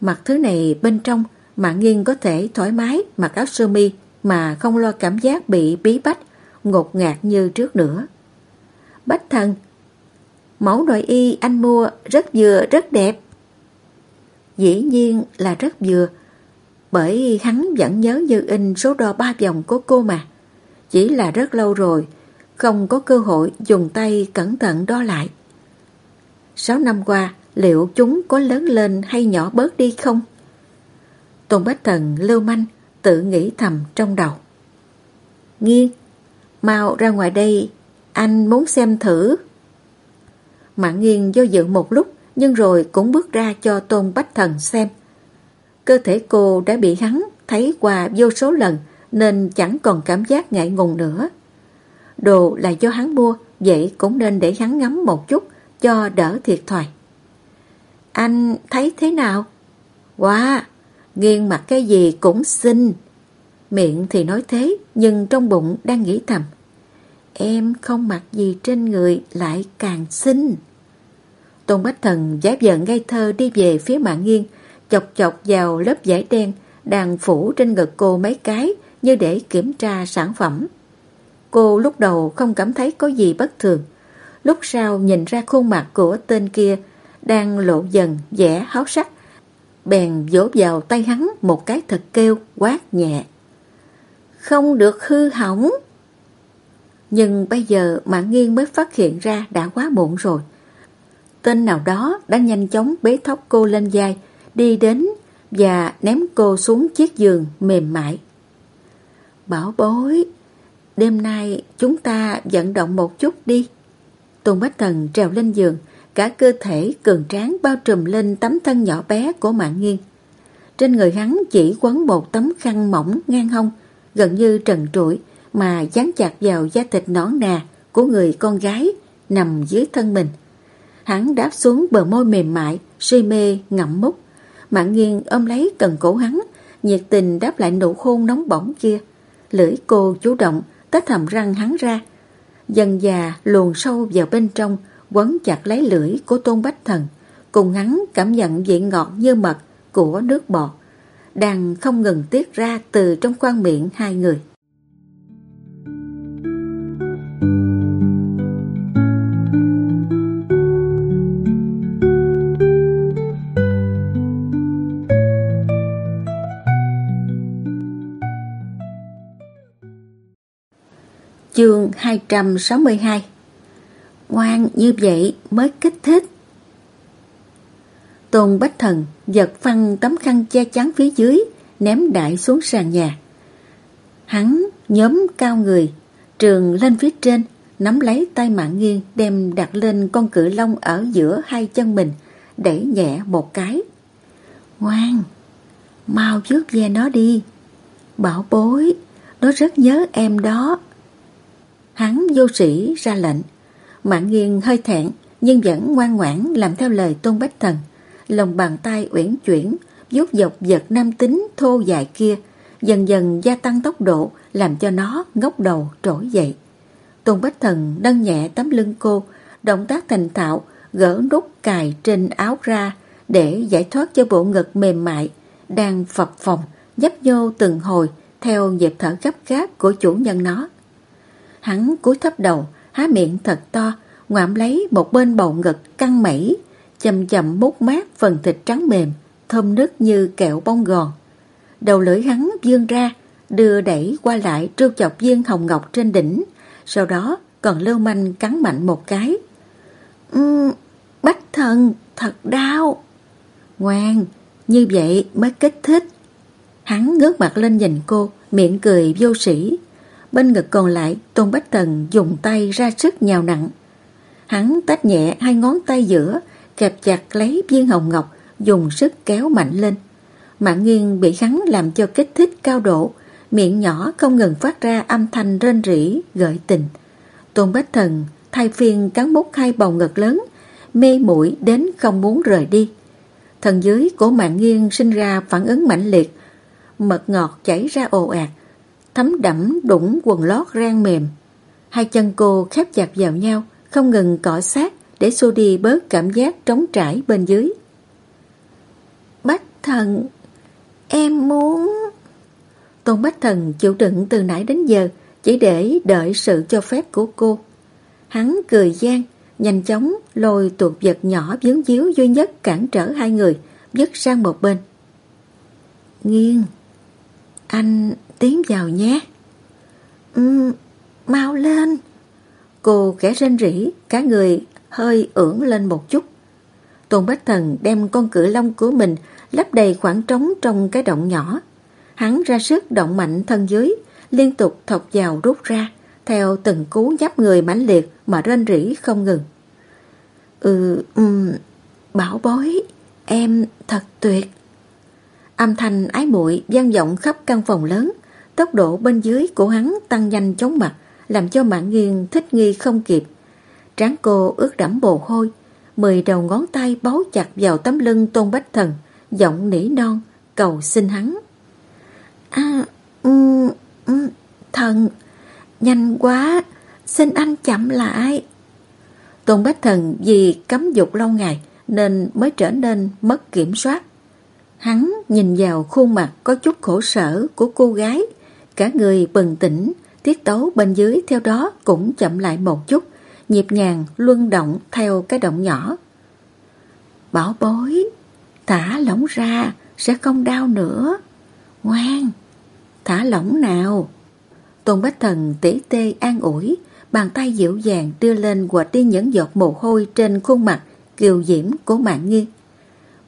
Mặc thứ này bên trong Mạng nghiêng có thể thoải mái mặc áo sơ mi mà không lo cảm giác bị bí bách, ngột ngạt như trước nữa. Bách thần, mẫu nội y anh mua rất vừa rất đẹp. Dĩ nhiên là rất vừa, bởi hắn vẫn nhớ như in số đo ba vòng của cô mà. Chỉ là rất lâu rồi, không có cơ hội dùng tay cẩn thận đo lại. Sáu năm qua, liệu chúng có lớn lên hay nhỏ bớt đi không? Tôn Bách Thần lưu manh, tự nghĩ thầm trong đầu. nghiêng mau ra ngoài đây, anh muốn xem thử. Mạng nghiên do dự một lúc, nhưng rồi cũng bước ra cho Tôn Bách Thần xem. Cơ thể cô đã bị hắn thấy qua vô số lần, nên chẳng còn cảm giác ngại ngùng nữa. Đồ là do hắn mua, vậy cũng nên để hắn ngắm một chút, cho đỡ thiệt thòi. Anh thấy thế nào? Wow, nghiêng mặt cái gì cũng xinh. Miệng thì nói thế, nhưng trong bụng đang nghĩ thầm. Em không mặc gì trên người lại càng xinh. Tôn Bách Thần giáp giận ngây thơ đi về phía mạng nghiêng, chọc chọc vào lớp vải đen đang phủ trên ngực cô mấy cái như để kiểm tra sản phẩm. Cô lúc đầu không cảm thấy có gì bất thường. Lúc sau nhìn ra khuôn mặt của tên kia đang lộ dần vẻ háo sắc bèn vỗ vào tay hắn một cái thật kêu quát nhẹ. Không được hư hỏng. Nhưng bây giờ Mạng Nghiên mới phát hiện ra đã quá muộn rồi. Tên nào đó đã nhanh chóng bế thóc cô lên vai, đi đến và ném cô xuống chiếc giường mềm mại. Bảo bối, đêm nay chúng ta vận động một chút đi. Tôn Bách Thần trèo lên giường, cả cơ thể cường tráng bao trùm lên tấm thân nhỏ bé của mạng nghiêng. Trên người hắn chỉ quấn một tấm khăn mỏng ngang hông, gần như trần trụi mà dán chặt vào da thịt nõn nà của người con gái nằm dưới thân mình. Hắn đáp xuống bờ môi mềm mại, si mê, ngậm mút. Mạng nghiêng ôm lấy cần cổ hắn, nhiệt tình đáp lại nụ hôn nóng bỏng kia. Lưỡi cô chủ động, tách hầm răng hắn ra. Dần già luồn sâu vào bên trong, quấn chặt lấy lưỡi của Tôn Bách Thần, cùng hắn cảm nhận vị ngọt như mật của nước bọt, đang không ngừng tiết ra từ trong khoang miệng hai người. Chương 262 Ngoan như vậy mới kích thích. Tôn Bách Thần giật phăng tấm khăn che chắn phía dưới, ném đại xuống sàn nhà. Hắn nhóm cao người, trường lên phía trên, nắm lấy tay mạng nghiêng đem đặt lên con cự long ở giữa hai chân mình, đẩy nhẹ một cái. Ngoan, mau trước ve nó đi. Bảo bối, nó rất nhớ em đó. Hắn vô sĩ ra lệnh, Mạng nghiêng hơi thẹn nhưng vẫn ngoan ngoãn làm theo lời Tôn Bách Thần. Lòng bàn tay uyển chuyển, vuốt dọc vật nam tính thô dài kia, dần dần gia tăng tốc độ làm cho nó ngóc đầu trỗi dậy. Tôn Bách Thần nâng nhẹ tấm lưng cô, động tác thành thạo, gỡ nút cài trên áo ra để giải thoát cho bộ ngực mềm mại, đang phập phồng, nhấp nhô từng hồi theo nhịp thở gấp gáp của chủ nhân nó. Hắn cúi thấp đầu, há miệng thật to, ngoạm lấy một bên bầu ngực căng mẩy, chậm chậm mút mát phần thịt trắng mềm, thơm nức như kẹo bông gòn. Đầu lưỡi hắn vươn ra, đưa đẩy qua lại trêu chọc viên hồng ngọc trên đỉnh, sau đó còn lưu manh cắn mạnh một cái. Uhm, bách thần, thật đau. Ngoan, như vậy mới kích thích. Hắn ngước mặt lên nhìn cô, miệng cười vô sĩ. Bên ngực còn lại, Tôn Bách Thần dùng tay ra sức nhào nặng. Hắn tách nhẹ hai ngón tay giữa, kẹp chặt lấy viên hồng ngọc, dùng sức kéo mạnh lên. Mạng nghiêng bị hắn làm cho kích thích cao độ, miệng nhỏ không ngừng phát ra âm thanh rên rỉ, gợi tình. Tôn Bách Thần thay phiên cắn mút hai bầu ngực lớn, mê muội đến không muốn rời đi. Thần dưới của mạng nghiêng sinh ra phản ứng mãnh liệt, mật ngọt chảy ra ồ ạt, thấm đẫm đũng quần lót rang mềm. Hai chân cô khép chặt vào nhau, không ngừng cọ sát để xô đi bớt cảm giác trống trải bên dưới. Bách thần, em muốn... Tôn Bách Thần chịu đựng từ nãy đến giờ chỉ để đợi sự cho phép của cô. Hắn cười gian, nhanh chóng lôi tuột vật nhỏ vướng díu duy nhất cản trở hai người, dứt sang một bên. Nghiêng, anh tiến vào nhé. Ừ, mau lên. Cô khẽ rên rỉ, cả người hơi ưỡn lên một chút. Tôn Bách Thần đem con cự long của mình lấp đầy khoảng trống trong cái động nhỏ. Hắn ra sức động mạnh thân dưới, liên tục thọc vào rút ra, theo từng cú giáp người mãnh liệt mà rên rỉ không ngừng. Ừ, um, bảo bối, em thật tuyệt. Âm thanh ái muội vang vọng khắp căn phòng lớn, tốc độ bên dưới của hắn tăng nhanh chóng mặt, làm cho mạng nghiêng thích nghi không kịp. Tráng cô ướt đẫm bồ hôi, mười đầu ngón tay bấu chặt vào tấm lưng tôn bách thần, giọng nỉ non, cầu xin hắn. À, um, um, thần, nhanh quá, xin anh chậm lại. Tôn Bách Thần vì cấm dục lâu ngày nên mới trở nên mất kiểm soát. Hắn nhìn vào khuôn mặt có chút khổ sở của cô gái, cả người bừng tỉnh, tiết tấu bên dưới theo đó cũng chậm lại một chút, nhịp nhàng luân động theo cái động nhỏ. Bảo bối, thả lỏng ra, sẽ không đau nữa. Ngoan, thả lỏng nào. Tôn Bách Thần tỉ tê an ủi, bàn tay dịu dàng đưa lên quạt đi những giọt mồ hôi trên khuôn mặt kiều diễm của mạng nghiêng.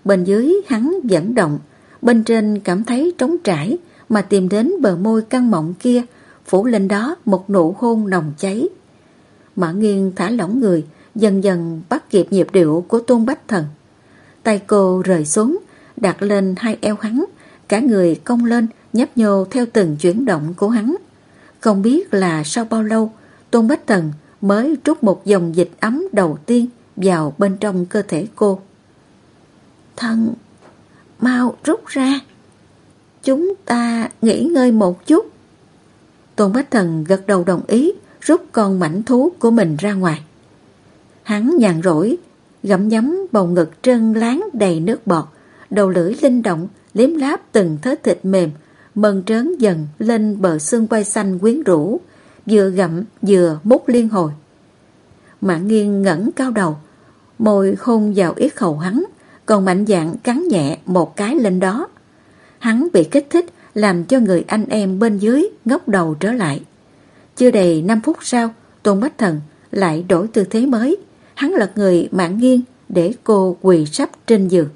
Bên dưới hắn dẫn động, bên trên cảm thấy trống trải mà tìm đến bờ môi căng mọng kia, phủ lên đó một nụ hôn nồng cháy. Mã nghiêng thả lỏng người, dần dần bắt kịp nhịp điệu của tôn bách thần. Tay cô rời xuống, đặt lên hai eo hắn, cả người cong lên, nhấp nhô theo từng chuyển động của hắn. Không biết là sau bao lâu, Tôn Bách Thần mới trút một dòng dịch ấm đầu tiên vào bên trong cơ thể cô. Thần, mau rút ra. Chúng ta nghỉ ngơi một chút. Tôn Bách Thần gật đầu đồng ý, rút con mảnh thú của mình ra ngoài. Hắn nhàn rỗi, gặm nhắm bầu ngực trơn láng đầy nước bọt, đầu lưỡi linh động, liếm láp từng thớ thịt mềm, mần trớn dần lên bờ xương quay xanh quyến rũ, vừa gặm vừa mút liên hồi. Mạng nghiêng ngẩn cao đầu, môi hôn vào yết hầu hắn, còn mạnh dạng cắn nhẹ một cái lên đó. Hắn bị kích thích làm cho người anh em bên dưới ngóc đầu trở lại. Chưa đầy 5 phút sau, Tôn Bách Thần lại đổi tư thế mới. Hắn lật người mạng nghiêng để cô quỳ sắp trên giường.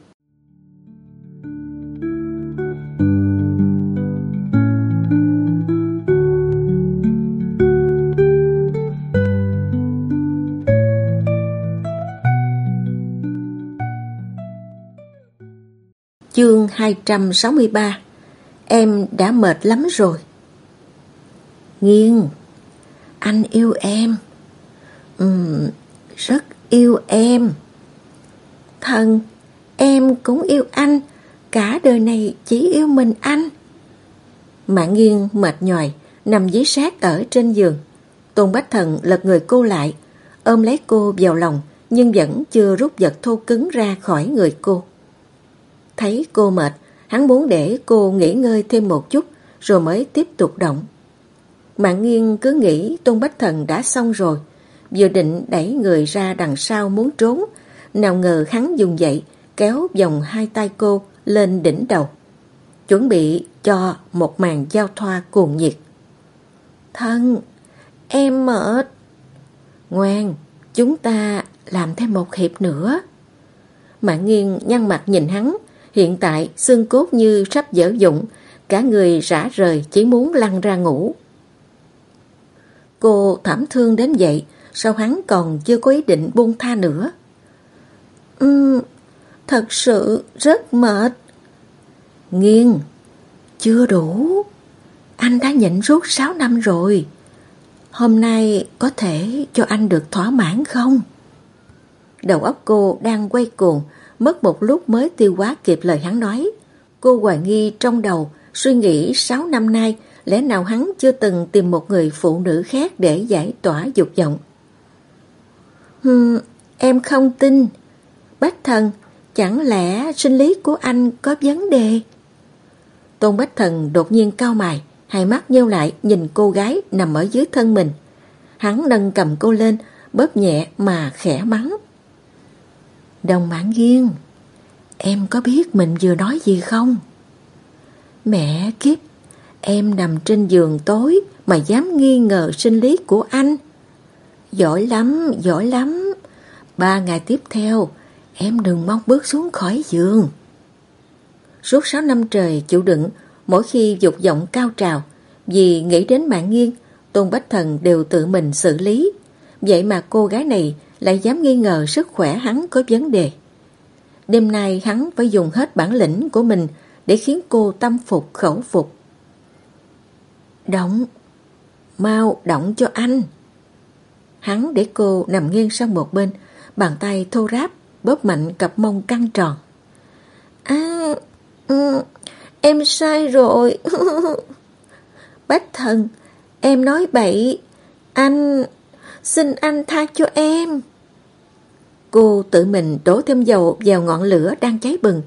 Chương 263 Em đã mệt lắm rồi. Nghiêng Anh yêu em. Ừm, rất yêu em. Thần, em cũng yêu anh. Cả đời này chỉ yêu mình anh. Mạng nghiêng mệt nhòi, nằm dí sát ở trên giường. Tôn Bách Thần lật người cô lại, ôm lấy cô vào lòng, nhưng vẫn chưa rút vật thô cứng ra khỏi người cô. Thấy cô mệt, hắn muốn để cô nghỉ ngơi thêm một chút rồi mới tiếp tục động. Mạng nghiêng cứ nghĩ Tôn Bách Thần đã xong rồi, vừa định đẩy người ra đằng sau muốn trốn, nào ngờ hắn dùng dậy kéo vòng hai tay cô lên đỉnh đầu, chuẩn bị cho một màn giao thoa cuồng nhiệt. Thân, em mệt. Ngoan, chúng ta làm thêm một hiệp nữa. Mạng nghiêng nhăn mặt nhìn hắn, Hiện tại xương cốt như sắp dở dụng, cả người rã rời chỉ muốn lăn ra ngủ. Cô thảm thương đến vậy, sao hắn còn chưa có ý định buông tha nữa? Ừm, thật sự rất mệt. Nghiêng, chưa đủ. Anh đã nhịn suốt 6 năm rồi. Hôm nay có thể cho anh được thỏa mãn không? Đầu óc cô đang quay cuồng, mất một lúc mới tiêu hóa kịp lời hắn nói. Cô hoài nghi trong đầu, suy nghĩ 6 năm nay, lẽ nào hắn chưa từng tìm một người phụ nữ khác để giải tỏa dục vọng. Hmm, em không tin. Bách thần, chẳng lẽ sinh lý của anh có vấn đề? Tôn Bách Thần đột nhiên cao mày, hai mắt nheo lại nhìn cô gái nằm ở dưới thân mình. Hắn nâng cầm cô lên, bóp nhẹ mà khẽ mắng. Đồng mãn nghiêng, em có biết mình vừa nói gì không? Mẹ kiếp, em nằm trên giường tối mà dám nghi ngờ sinh lý của anh. Giỏi lắm, giỏi lắm. Ba ngày tiếp theo, em đừng mong bước xuống khỏi giường. Suốt 6 năm trời chịu đựng, mỗi khi dục vọng cao trào, vì nghĩ đến mạng nghiêng, Tôn Bách Thần đều tự mình xử lý. Vậy mà cô gái này lại dám nghi ngờ sức khỏe hắn có vấn đề. Đêm nay hắn phải dùng hết bản lĩnh của mình để khiến cô tâm phục khẩu phục. Động, mau động cho anh. Hắn để cô nằm nghiêng sang một bên, bàn tay thô ráp bóp mạnh cặp mông căng tròn. À, ừ, em sai rồi. Bách thần, em nói bậy. Anh, xin anh tha cho em. Cô tự mình đổ thêm dầu vào ngọn lửa đang cháy bừng.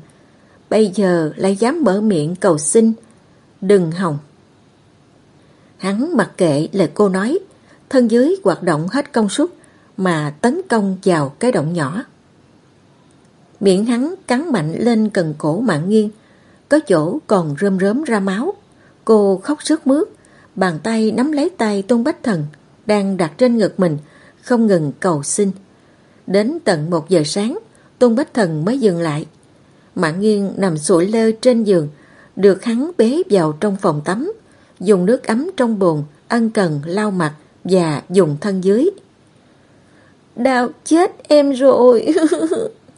Bây giờ lại dám mở miệng cầu xin. Đừng hòng. Hắn mặc kệ lời cô nói, thân dưới hoạt động hết công suất mà tấn công vào cái động nhỏ. Miệng hắn cắn mạnh lên cần cổ mạng nghiêng, có chỗ còn rơm rớm ra máu. Cô khóc sướt mướt, bàn tay nắm lấy tay Tôn Bách Thần, đang đặt trên ngực mình, không ngừng cầu xin. Đến tận một giờ sáng, Tôn Bách Thần mới dừng lại. Mạng nghiêng nằm sụi lơ trên giường, được hắn bế vào trong phòng tắm, dùng nước ấm trong bồn, ăn cần lau mặt và dùng thân dưới. Đau chết em rồi.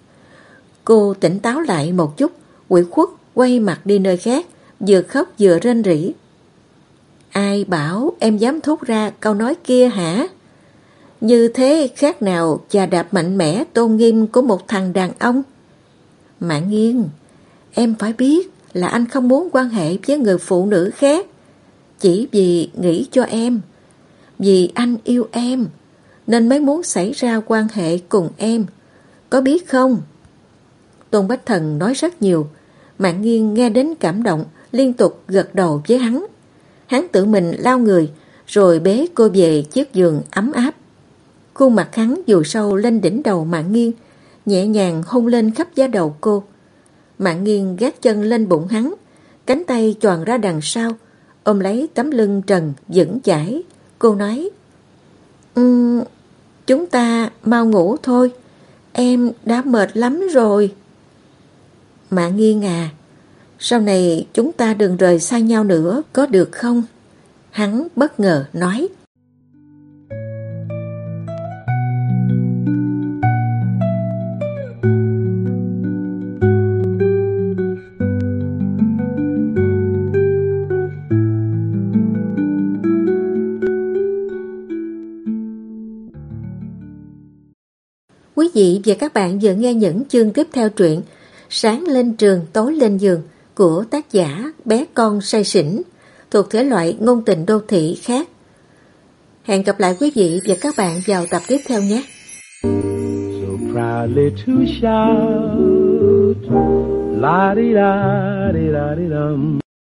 Cô tỉnh táo lại một chút, quỷ khuất quay mặt đi nơi khác, vừa khóc vừa rên rỉ. Ai bảo em dám thốt ra câu nói kia hả? Như thế khác nào chà đạp mạnh mẽ tôn nghiêm của một thằng đàn ông? Mạng nghiêng, em phải biết là anh không muốn quan hệ với người phụ nữ khác. Chỉ vì nghĩ cho em. Vì anh yêu em, nên mới muốn xảy ra quan hệ cùng em. Có biết không? Tôn Bách Thần nói rất nhiều. Mạng nghiêng nghe đến cảm động, liên tục gật đầu với hắn. Hắn tự mình lao người, rồi bế cô về chiếc giường ấm áp. Khuôn mặt hắn dù sâu lên đỉnh đầu mạng nghiêng, nhẹ nhàng hôn lên khắp da đầu cô. Mạng nghiêng gác chân lên bụng hắn, cánh tay tròn ra đằng sau, ôm lấy tấm lưng trần vững chãi. Cô nói, um, chúng ta mau ngủ thôi, em đã mệt lắm rồi. Mạng nghiêng à, sau này chúng ta đừng rời xa nhau nữa, có được không? Hắn bất ngờ nói. Quý vị và các bạn vừa nghe những chương tiếp theo truyện Sáng lên trường, tối lên giường của tác giả Bé Con Say Sỉnh thuộc thể loại ngôn tình đô thị khác. Hẹn gặp lại quý vị và các bạn vào tập tiếp theo nhé. So proudly to shout, la di da di da di dum.